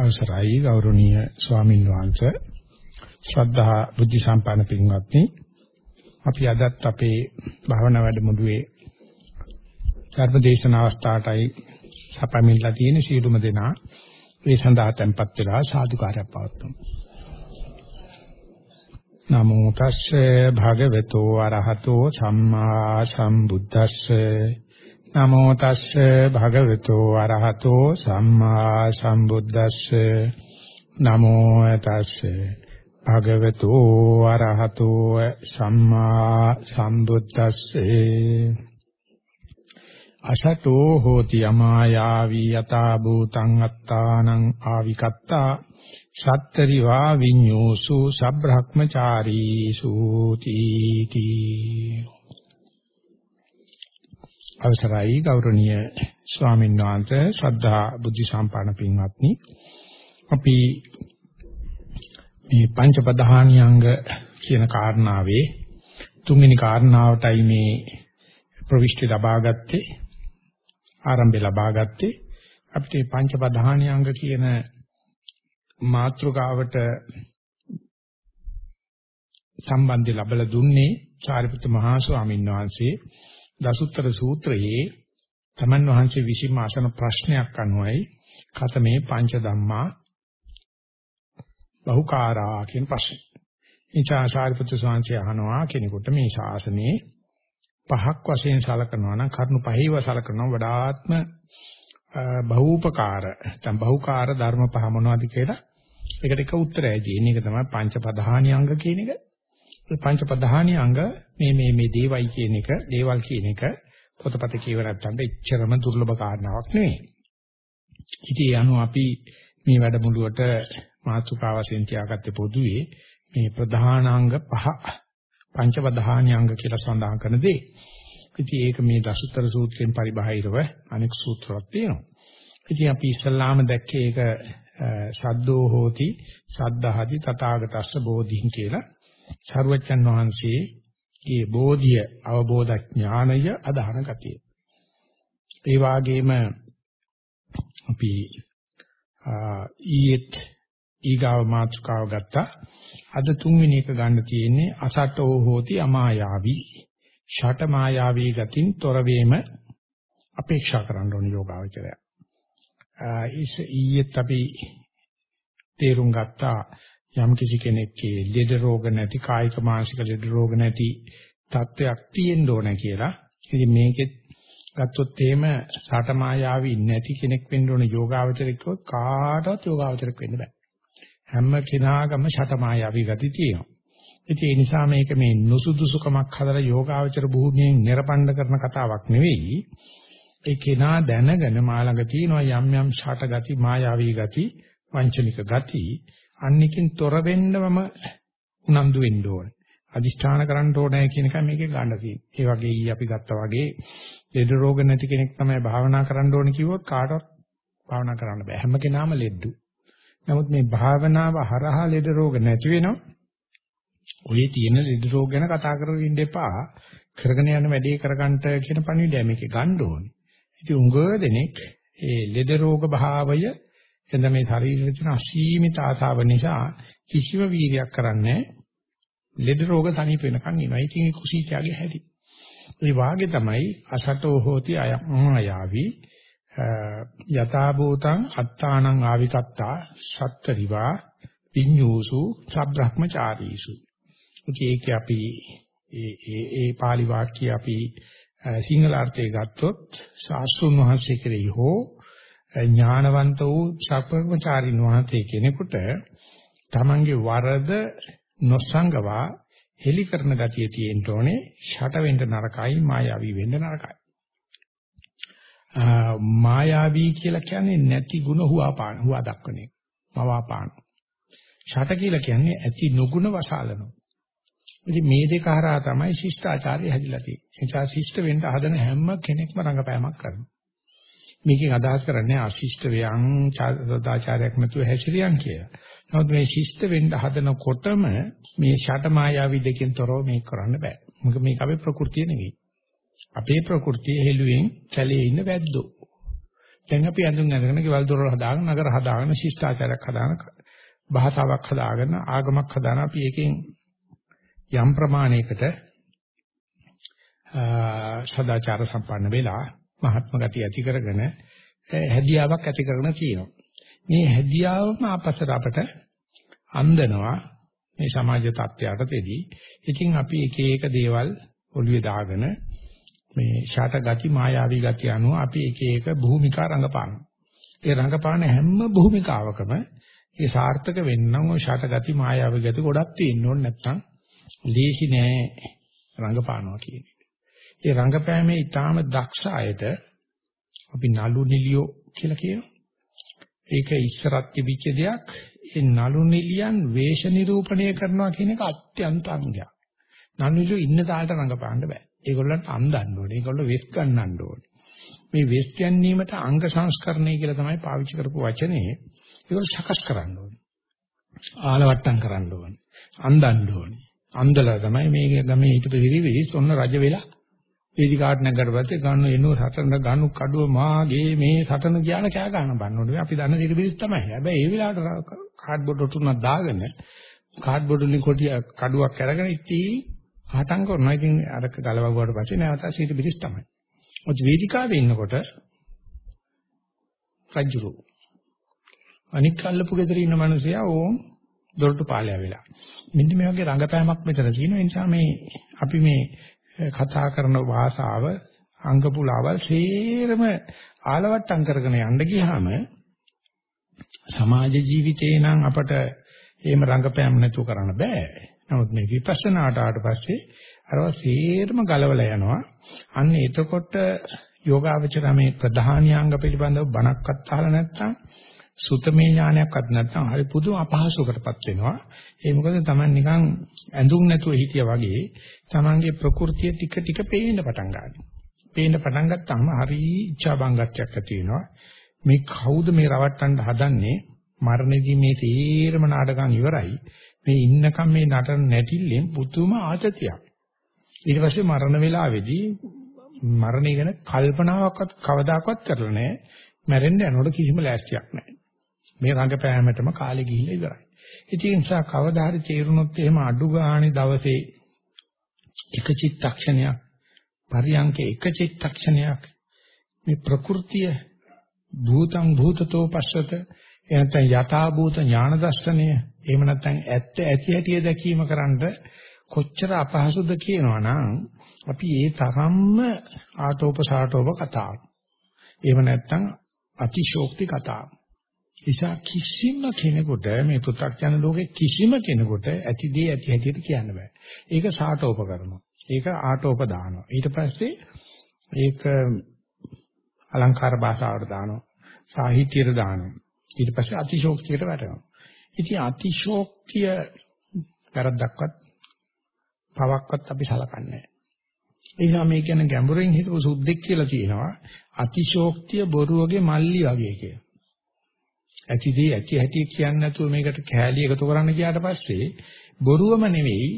අවසරයි ගෞරවනීය ස්වාමින් වහන්සේ. ශ්‍රද්ධා බුද්ධ සම්පන්න පින්වත්නි අපි අදත් අපේ භාවනා වැඩමුළුවේ ධර්මදේශන අවස්ථාවටයි සපමින්ලා තියෙන සියලුම දෙනා මේ සඳහා tempත් වෙලා සාදුකාරයක් පවත්වමු. නමෝ තස්සේ භගවතු වරහතෝ සම්මා සම්බුද්දස්සේ නමෝ තස්සේ භගවතු අරහතෝ සම්මා සම්බුද්දස්සේ. නමෝ තස්සේ භගවතු අරහතෝ සම්මා සම්බුද්දස්සේ. අසතෝ හෝති අමායාවී යතා භූතං අත්තානං ආවිකත්තා. සත්තරිවා විඤ්ඤෝසු සබ්‍රහ්මචාරීසු තීති. අවසරයි ගෞරවනීය ස්වාමීන් වහන්සේ ශ්‍රද්ධා බුද්ධ සම්පන්න පින්වත්නි. අපි මේ පංච ප්‍රධානියංග කියන කාරණාවේ තුන්වෙනි කාරණාවටයි මේ ප්‍රවිෂ්ටි ලබා ගත්තේ ආරම්භය ලබා ගත්තේ අපිට මේ පංච ප්‍රධානියංග කියන මාත්‍රකාවට සම්බන්ධය ලැබලා දුන්නේ සාරිපුත්‍ර මහා ස්වාමීන් වහන්සේ. දසුත්තර සූත්‍රයේ තමන් වහන්සේ විසින්ම අසන ප්‍රශ්නයක් අනුවයි කතමේ පංච ධම්මා බහුකාරා කියන ප්‍රශ්නේ. ඉන්චා සාරිපුත්‍ර ස්වාමීන් අහනවා කෙනෙකුට මේ ශාසනයේ පහක් වශයෙන් සලකනවා නම් කරුණු පහේව සලකනවා වඩාත්ම බහූපකාර නැත්නම් බහුකාර ධර්ම පහ මොනවද කියලා ඒකට එක උත්තරයයි තියෙන්නේ. ඒක තමයි පංච ප්‍රධානී අංග කියන එක. පංච ප්‍රධානී අංග මේ මේ මේ දේවයි කියන එක දේවල් කියන එක පොතපත කියව නැත්තම් එච්චරම දුර්ලභ කාරණාවක් නෙවෙයි. ඉතින් ඒ අනුව අපි මේ වැඩමුළුවට මාතෘකාව වශයෙන් තියාගත්තේ පොදුවේ මේ ප්‍රධානාංග පහ පංච ප්‍රධානී අංග කියලා සඳහන් කරන දේ. ඉතින් ඒක මේ දසුතර සූත්‍රයෙන් පරිබාහිරව අනෙක් සූත්‍රයක් තියෙනවා. ඉතින් අපි ඉස්සල්ලාම දැක්කේ ඒක සද්දෝ හෝති සද්ධාහති තථාගතස්ස බෝධින් කියලා සරුවච්චන් වහන්සේගේ බෝධිය අවබෝධ ඥානය අදහන ගතිය. ඒ වාගේම අපි ඊයේත් ඊගාව මාතෘකාව ගත්තා. අද තුන්වෙනි එක ගන්න තියෙන්නේ අසටෝ හෝති අමායාවි. ෂට මායාවී ගතින් තොර වීම අපේක්ෂා කරන්න ඕන යෝගාවචරය. ඊයේත් අපි තේරුම් ගත්තා යම් කිසි කෙනෙක්ගේ ලෙඩ රෝග නැති කායික මානසික ලෙඩ රෝග නැති තත්වයක් තියෙන්න ඕන කියලා. ඉතින් මේකෙත් ගත්තොත් එහෙම සාටමායාවී නැති කෙනෙක් වෙන්න ඕන යෝගාවචරිකව කාටවත් යෝගාවචරික වෙන්න බෑ. හැම කෙනාගම ෂටමායාවී ගති තියෙනවා. ඉතින් ඒ නිසා මේක මේ නුසුදුසුකමක් හදලා යෝගාවචර භූමියෙන් නිර්පණ්ඩ කරන කතාවක් නෙවෙයි. ඒ කෙනා දැනගෙන මා ළඟ තියෙනවා යම් යම් ෂට ගති මායාවී ගති වංචනික ගති අන්නිකින් තොර වෙන්නවම උනන්දු වෙන්න ඕනේ. අදිෂ්ඨාන කරන්න ඕනේ කියන එක මේකේ ගන්න තියෙන්නේ. ඒ වගේ ඊ අපි ගත්තා වගේ ලෙඩ රෝග නැති කෙනෙක් තමයි භාවනා කරන්න ඕනේ කිව්වොත් කාටවත් භාවනා කරන්න බෑ. හැම කෙනාම ලෙඩු. නමුත් මේ භාවනාව හරහා ලෙඩ රෝග නැති වෙනවා. ඔය තියෙන ලෙඩ රෝග ගැන කතා කරගෙන ඉන්න එපා. කරගෙන යන වැඩේ කරගන්නට කියන පණිවිඩය මේකේ ගන්න ඕනේ. ඉතින් උඟ දෙනෙක් ඒ ලෙඩ රෝග භාවය එතන මේ ශරීරයේ තියෙන අසීමිත ආසාව නිසා කිසිම වීර්යයක් කරන්නේ ලෙඩ රෝග තනිප වෙනකන් ඉනවා. ඒකෙන් කුසීතයාගේ හැටි. ඒ වාගේ තමයි අසතෝ හෝති අයමායාවි යථා භූතං අත්තානං ආවිකත්තා සත්තරිවා පිඤ්ඤූසු සබ්‍රහ්මචාරීසු. ඒක අපි ඒ ඒ ඒ pāli වාක්‍ය අපි සිංහල අර්ථය ගත්තොත් ශාස්ත්‍රුන් වහන්සේ කෙරෙහි හෝ ඥානවන්ත වූ සත්වර්මචාරින් වහන්සේ කෙනෙකුට තමන්ගේ වරද නොසංගවා හෙලි කරන ගතිය තියෙන්න ඕනේ. ෂට වෙන්න නරකයි මායාවී වෙන්න නරකයි. මායාවී කියලා කියන්නේ නැති ಗುಣ හුවාපාන හුවා දක්වන එක මවාපාන ෂට කියලා කියන්නේ ඇති නුගුණ වසාලනවා ඉතින් මේ දෙක හරහා තමයි ශිෂ්ටාචාරය හැදිලා තියෙන්නේ. ඒ නිසා ශිෂ්ට වෙන්න හදන හැම කෙනෙක්ම රංගපෑමක් කරනවා. මේකෙන් අදහස් කරන්නේ අශිෂ්ට ව්‍යං සදාචාරයක් නැතුව හැසිරියන් කියලා. නමුත් මේ ශිෂ්ට වෙන්න හදනකොටම මේ ෂට මායාවි දෙකෙන් තොරව මේක කරන්න බෑ. මොකද මේක අපේ ප්‍රകൃතිය නෙවෙයි. අපේ ප්‍රകൃතිය හෙළුවෙන් කැලේ ඉන්න වැද්දෝ. දැන් අපි ඇඳුම් ඇඳගෙන ගෙවල් දොරවල් හදාගෙන නගර හදාගෙන ශිෂ්ටාචාරයක් හදාගෙන භාෂාවක් හදාගෙන ආගමක් හදාන අපි එකෙන් යම් ප්‍රමාණයකට සදාචාර සම්පන්න වෙලා මහත්ම ගතිය ඇති කරගෙන හැදියාවක් ඇති කරගෙන තියෙනවා. මේ හැදියාවම අපසර අපට අන්දනවා මේ සමාජ තත්ත්වයටදී. ඉතින් අපි එක එක දේවල් ඔළුවේ දාගෙන මේ ෂාට ගති මායාවී ගති අනුව අපි එක එක භූමිකා රඟපානවා. ඒ රඟපාන හැම භූමිකාවකම ඒ සාර්ථක වෙන්නම් ඔය ෂාට ගති මායාවී ගති ගොඩක් තියෙන්න ඕනේ නැත්තම් ලේසි නෑ රඟපානවා කියන එක. ඒ රඟපෑමේ ඊටාම දක්ෂ අයට අපි නලු නිලියෝ කියලා කියනවා. ඒක ඉස්සරත් තිබිච්ච දෙයක්. ඒ නලු නිලියන් වේශ නිරූපණය කරනවා කියන එක අත්‍යන්ත අංගයක්. නලු නිලියෝ ඉන්න තාලට රඟපාන්න බෑ. ඒගොල්ලන්ට අන්දන්න ඕනේ. ඒගොල්ලෝ වෙස් ගන්නන්න ඕනේ. මේ වෙස් ගැනීමට අංග සංස්කරණය කියලා තමයි පාවිච්චි කරපු වචනේ. ඒගොල්ලෝ සකස් කරන්න ඕනේ. ආලවට්ටම් කරන්න ඕනේ. අන්දන්න ඕනේ. අන්දලා තමයි මේ ගමේ හිටපු හිරිවිලිස් ඔන්න රජ වෙලා වේදිකාවට නැගකට පස්සේ ගන්න එනෝ සටන ගනු කඩුව මාගේ මේ සටන කියලා කෑ ගන්න බannෝනේ අපි දන්න සිරිබිරිස් තමයි. හැබැයි ඒ වෙලාවට කාඩ්බෝඩ් තුනක් දාගෙන කාඩ්බෝඩ් වලින් කොටිය කඩුවක් අරගෙන ඉතින් හටන් කරනවා. ඉතින් අරක ගලවුවාට පස්සේ නැවත සිරිබිරිස් තමයි. ඔත් වේදිකාවේ ඉන්නකොට රජුරු අනික් අල්ලපු ගෙදර ඉන්න මිනිසයා ඕම් දොරටු පාලයා වෙලා. මෙන්න මේ වගේ රංගපෑමක් මෙතන තියෙන නිසා මේ අපි මේ කතා කරන භාෂාව අංග පුලාවල් සේරම ආලවට්ටම් කරගෙන යන්න ගියාම සමාජ ජීවිතේ නම් අපට එහෙම රංගපෑම් නැතුව කරන්න බෑ. නමුත් මේ විපස්සනාට ආවට පස්සේ අරව සේරම ගලවලා යනවා. අන්න එතකොට යෝගාවචර මේ ප්‍රධානියාංග පිළිබඳව බණක්වත් අහලා නැත්නම් සුතමේ ඥානයක්වත් නැත්නම් හරි පුදුම අපහසුකටපත් වෙනවා. ඒ මොකද Taman නිකන් ඇඳුම් නැතුව හිටියා වගේ Tamanගේ ප්‍රകൃතිය ටික ටික පේන්න පටන් ගන්නවා. පේන්න පටන් ගත්තාම හරි ඉච්ඡා බංගත්වයක් ඇති වෙනවා. මේ කවුද මේ රවට්ටන්න හදන්නේ? මරණදී මේ තීරම නාටකම් ඉවරයි. මේ ඉන්නකම් මේ නටන නැටිල්ලෙන් පුදුම ආතතියක්. ඊට පස්සේ මරණ වේලාවේදී මරණය ගැන කල්පනාවක්වත් කවදාකවත් කරලා නැහැ. මැරෙන්න යනකොට කිසිම ලෑස්තියක් නැහැ. මේ රංගපෑමටම කාලේ ගිහිල්ලා ඉවරයි. ඉතින් ඒ නිසා කවදා හරි තේරුනොත් එහෙම අඩු ගානේ දවසේ එක චිත්තක්ෂණයක් පරියන්කේ එක චිත්තක්ෂණයක් මේ ප්‍රകൃතිය භූතං භූතතෝ පස්සත එනතන යථා භූත ඥාන දර්ශනය එහෙම නැත්නම් ඇත්ත ඇති හැටි දැකීම කරන්න කොච්චර අපහසුද කියනවනම් අපි ඒ තරම්ම ආටෝප සාටෝප කතාව. එහෙම නැත්නම් අතිශෝක්ති කතාව. නිසා කිසිම කෙනෙකුට මේ පෘථග්ජන ලෝකේ කිසිම කෙනෙකුට ඇති දේ ඇති හැටියට කියන්න බෑ. ඒක සාටෝප කරනවා. ඒක ආටෝප දානවා. ඊට පස්සේ ඒක අලංකාර භාෂාවට දානවා. සාහිත්‍යයට දානවා. ඊට පස්සේ අතිශෝක්තියට වැටෙනවා. ඉතින් අතිශෝක්තිය වැරද්දක්වත් පවක්වත් අපි සලකන්නේ නැහැ. ඒ නිසා මේ කියන ගැඹුරින් හිතපු සුද්ධෙක් කියලා කියනවා අතිශෝක්තිය බොරුවගේ මල්ලි වගේ කියලා. ඇතිදී ඇති හැටි කියන්නේ නැතුව මේකට කෑලි එකතු කරන්න ගියාට පස්සේ බොරුවම නෙවෙයි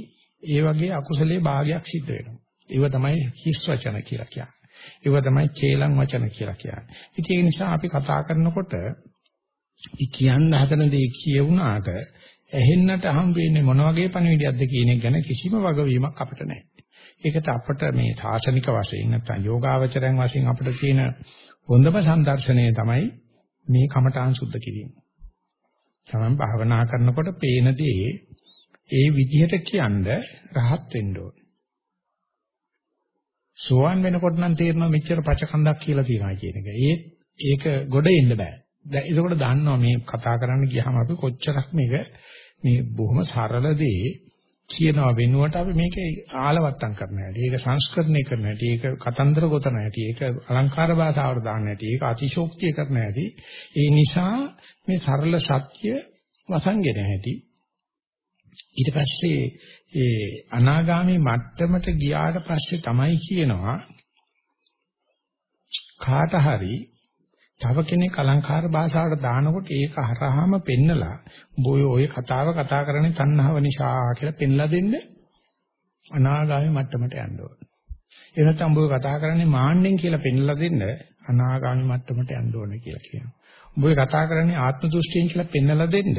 ඒ වගේ අකුසලයේ භාගයක් සිද්ධ වෙනවා. ඒව තමයි හිස් වචන කියලා කියන්නේ. ඒව තමයි චේලම් වචන කියලා කියන්නේ. ඉතින් ඒ නිසා අපි කතා කරනකොට කියන්න හදන දේ කියුණාට ඇහෙන්නට හම් වෙන්නේ මොන වගේ පණිවිඩයක්ද කියන එක ගැන කිසිම වගවීමක් අපිට නැහැ. ඒකට අපිට මේ සාසනික වශයෙන් නැත්නම් යෝගාවචරයන් වශයෙන් අපිට තියෙන හොඳම සම්දර්ශනය තමයි මේ කමඨාන් සුද්ධ කිරීම. තමන් භාවනා කරනකොට පේන දේ ඒ විදිහට කියන්න රහත් වෙන්න ඕන. සෝවන් වෙනකොට නම් තේරෙනවා මෙච්චර පචකන්දක් කියලා තියෙනවා කියන එක. ඒ ඒක ගොඩ එන්න බෑ. දැන් ඒකෝට දන්නවා මේ කතා කරන්න ගියාම අපි කොච්චරක් මේක මේ බොහොම සරල දේ කියනවා වෙනුවට අපි මේක ආලවට්ටම් කරන හැටි, ඒක සංස්කරණය කරන හැටි, ඒක කතන්දර ගොතන හැටි, ඒක අලංකාර භාෂාවට දාන්න හැටි, ඒක අතිශෝක්තිය කරන හැටි. ඒ නිසා මේ සරල සත්‍ය වසංගෙන හැටි. ඊට පස්සේ ඒ අනාගාමී මට්ටමට ගියාට පස්සේ තමයි කියනවා කාට හරි තව කෙනෙක් අලංකාර භාෂාවට දානකොට ඒක හරහාම පෙන්නලා උඹ ඔය කතාව කතා කරන්නේ තණ්හාව නිසා කියලා පෙන්ලා දෙන්න අනාගාමී මට්ටමට යන්න ඕන. එහෙම නැත්නම් උඹ කතා කරන්නේ මාන්නෙන් කියලා පෙන්ලා දෙන්න අනාගාමී මට්ටමට යන්න ඕනේ කියලා කියනවා. උඹ කතා කරන්නේ ආත්ම දෘෂ්ටියෙන් කියලා පෙන්නලා දෙන්න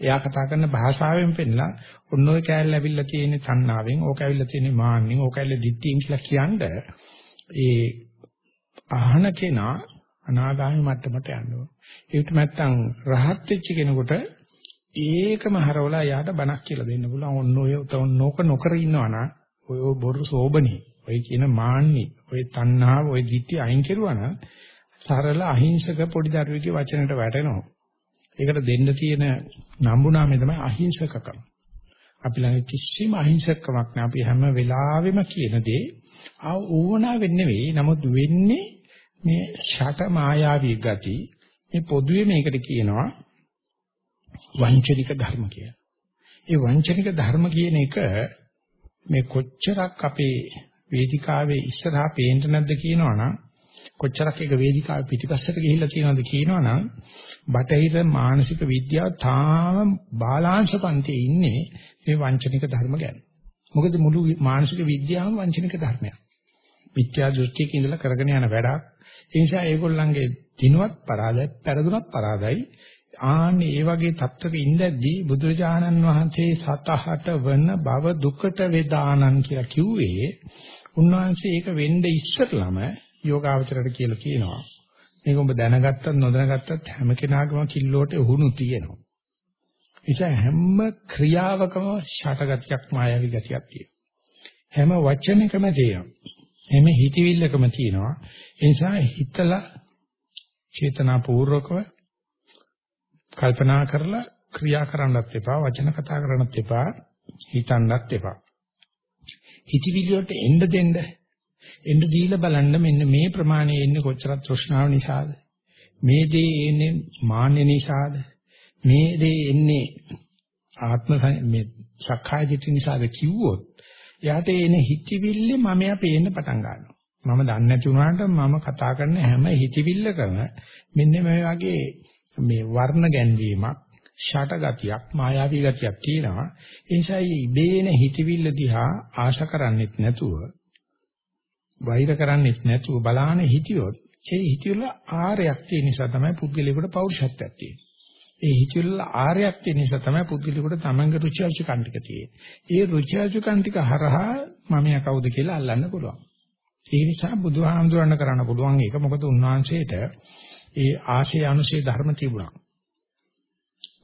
එයා කතා කරන භාෂාවෙන් පෙන්නලා ඔන්න ඔය කෑල්ල ඇවිල්ලා තියෙන තණ්හාවෙන් ඕක ඇවිල්ලා තියෙන මාන්නෙන් ඕක ඇවිල්ලා දිට්ඨියෙන් කියලා කියන්නේ ඒ අහන කෙනා අනාගාමී මට්ටමට යන්න ඕනේ. ඒකට නැත්තම් රහත් වෙච්ච කෙනෙකුට ඒකම හරවලා යාට බණක් කියලා දෙන්න පුළුවන්. ඔන්න ඔය නෝක නොකර ඉන්නවනම් ඔය බොරු සෝබනේ, ඔය කියන මාන්නි, ඔය තණ්හාව, ඔය දිට්ඨිය අයින් කෙරුවනම් සරල අහිංසක පොඩි දරුවෙකුගේ වචනයට වැටෙනවා. ඒකට දෙන්න තියෙන නම්බුනාමේ තමයි අහිංසකකම. අපි ළඟ කිසිම අහිංසකකමක් නැහැ. අපි හැම වෙලාවෙම කියන දේ ආ ඕනා වෙන්නේ නෙවෙයි. නමුත් වෙන්නේ මේ ෂට මායාවී ගති. මේ පොදුවේ මේකට කියනවා වංචනික ධර්ම කියලා. ඒ වංචනික ධර්ම කියන එක මේ කොච්චරක් අපේ වේදිකාවේ ඉස්සරහා පේන්න නැද්ද කියනවනම් කොච්චරක් ඒක වේදිකාවේ පිටිපස්සට ගිහිල්ලා තියෙනවද කියනවනම් බටහිර මානසික විද්‍යාව තාම බාලාංශ පන්තියේ ඉන්නේ මේ වංචනික ධර්ම ගැන. මොකද මුළු මානසික විද්‍යාවම වංචනික ධර්මයක්. මිත්‍යා දෘෂ්ටියක ඉඳලා කරගෙන යන වැඩක්. ඒ නිසා ඒගොල්ලන්ගේ දිනුවත් පරාදයි, පෙරදුනත් පරාදයි. ආන්නේ ඒ වගේ தත්ත්වෙක ඉඳද්දී බුදුරජාණන් වහන්සේ සතහට වන බව දුකට වේදානං කියලා කිව්වේ උන්වහන්සේ ඒක වෙන්න ඉස්සරළම යෝගාවචරයට කියලා කියනවා. මේක ඔබ දැනගත්තත් නොදැනගත්තත් හැම කෙනාගේම කිල්ලෝට උහුණු තියෙනවා. නිසා හැම ක්‍රියාවකම ෂටගතියක් මායාවි ගතියක් තියෙනවා. හැම වචනයකම තියෙනවා. හැම හිතවිල්ලකම තියෙනවා. ඒ නිසා හිතලා චේතනාපූර්වකව කල්පනා කරලා ක්‍රියා කරන්නත් එපා, වචන කතා කරන්නත් එපා, හිතන්නත් එපා. හිතවිලි වලට එන්න දෙන්න එන්න දීලා බලන්න මෙන්න මේ ප්‍රමාණය එන්නේ කොච්චර තෘෂ්ණාව නිසාද? මේ දේ එන්නේ මාන්න නිසාද? මේ දේ එන්නේ ආත්ම මේ සක්කාය දිට්ඨි නිසාද කිව්වොත් එයාට එන හිතවිල්ල මම යා පේන්න පටන් ගන්නවා. මම දන්නේ නැති වුණාට මම කතා කරන හැම හිතවිල්ලකම මෙන්න මේ වගේ මේ වර්ණ ගැන්වීමක් ෂට ගතියක් මායාවී ගතියක් තියෙනවා ඒ නිසා ඉබේන හිතවිල්ල දිහා ආශා කරන්නෙත් නැතුව වෛර කරන්නේත් නැතුව බලාන හිටියොත් ඒ හිතියල ආරයක් තියෙන නිසා තමයි පුද්ගලයාට පෞරුෂත්වයක් තියෙන්නේ. ඒ හිතියල ආරයක් තියෙන නිසා තමයි පුද්ගලයාට තමන්ගේ රුචි අරුචිකම් ටික තියෙන්නේ. ඒ රුචි අරුචිකම් ටික හරහා මම යා කවුද කියලා අල්ලන්න පුළුවන්. ඒ නිසා බුදුහාමුදුරණ කරන්න පුළුවන් ඒක මොකද උන්වහන්සේට ඒ ආශය අනුශේ ධර්ම තිබුණා.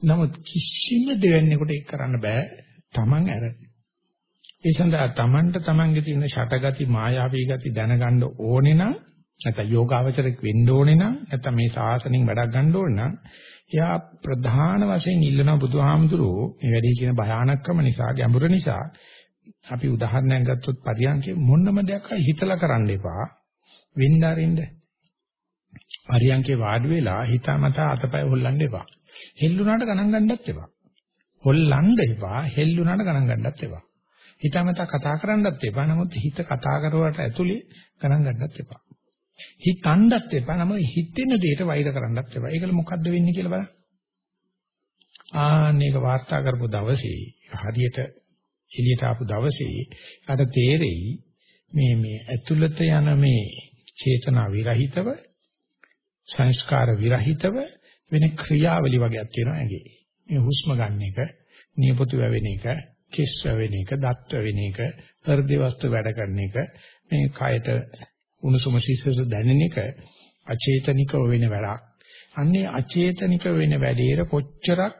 නමුත් කිසිම දෙවන්නේකට ඒක කරන්න බෑ. Taman ඇරෙන්න. ඒ සඳහා Tamanට Tamanගේ තියෙන ෂටගති මායාවී ගති දැනගන්න ඕනේ නම් නැත්නම් යෝගාවචරයක් වෙන්න ඕනේ නම් නැත්නම් මේ ශාසනයෙන් වැඩක් ගන්න ඕනේ නම් එයා ප්‍රධාන වශයෙන් ඉල්ලන බුදුහාමුදුරුවෝ මේ වැඩේ කියන භයානකම නිසා ගැඹුර නිසා අපි උදාහරණයක් ගත්තොත් පරියන්කේ මොනම දෙයක් හිතලා කරන්න එපා වෙන්න අරින්න පරියන්කේ වාඩි වෙලා හිතාමතා අතපය හොල්ලන්න එපා හෙල්ලුණාට ගණන් ගන්නත් එපා හොල්ලන්න එපා හෙල්ලුණාට ගණන් ගන්නත් එපා හිතමතා කතා කරන්නත් එපා. නමුත් හිත කතා කරුවට ඇතුලේ ගණන් ගන්නත් එපා. හිතන්නත් එපා. නම හිතෙන දෙයට වෛර කරන්නත් එපා. ඒකල මොකද්ද වෙන්නේ කියලා බලන්න. ආන්නේක වාර්තා කරපු දවසේ හරියට එළියට ආපු දවසේ අර තේරෙයි මේ මේ ඇතුළත යන මේ චේතනා විරහිතව සංස්කාර විරහිතව වෙන ක්‍රියාවලි වගේක් තියෙනවා ඇඟේ. මේ හුස්ම ගන්න එක, නියපොතු වැවෙන එක, කෙස් වෙන එක, දත් වෙන එක, හෘද වස්තු වැඩ කරන එක, මේ කයට උණුසුම සිසිලස දැනෙන එක අචේතනිකව වෙන වැඩක්. අන්නේ අචේතනික වෙන වැඩේට කොච්චරක්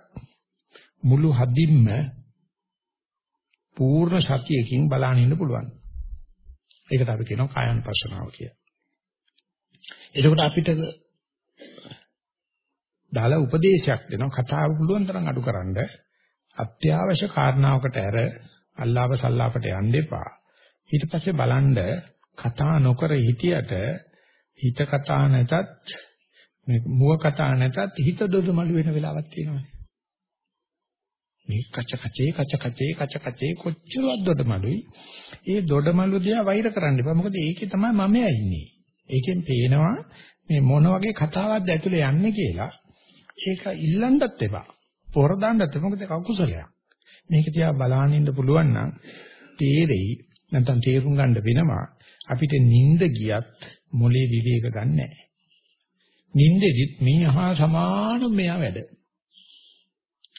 මුළු හදින්ම පූර්ණ සතියකින් බලන්න ඉන්න පුළුවන්. ඒකට අපි කියනවා කායानुපස්සනාව කියලා. එතකොට අපිට දාලා උපදේශයක් දෙනවා කතාව පුළුවන් තරම් අඩු කරන්න අත්‍යවශ්‍ය කාරණාවකට ඇර අල්ලාප සල්ලාපට යන්න එපා. ඊට පස්සේ බලන්න කතා නොකර හිටියට හිත කතා නැතත් මේ මුව කතා නැතත් හිත දොඩමළු වෙන වෙලාවක් තියෙනවා. මේ කච කචේ කච කචේ කච කචේ කොච්චරවත් දොඩමළුයි. ඒ දොඩමළු දිහා වෛර කරන්න එපා. මොකද ඒකේ තමයි මමයා ඉන්නේ. ඒකෙන් පේනවා මේ මොන වගේ කතාවක්ද ඇතුලේ යන්නේ කියලා. ඒක ඉල්ලන්නත් එපා. පොර දාන්නත් මොකද කකුසලයක්. මේක තියා බලාගෙන ඉන්න පුළුවන් නම් තේරෙයි නැත්නම් තේරුම් ගන්න වෙනවා අපිට නිින්ද ගියත් මොලේ විවේක ගන්නෑ. නින්දෙදිත් මේ හා සමාන මෙයා වැඩ.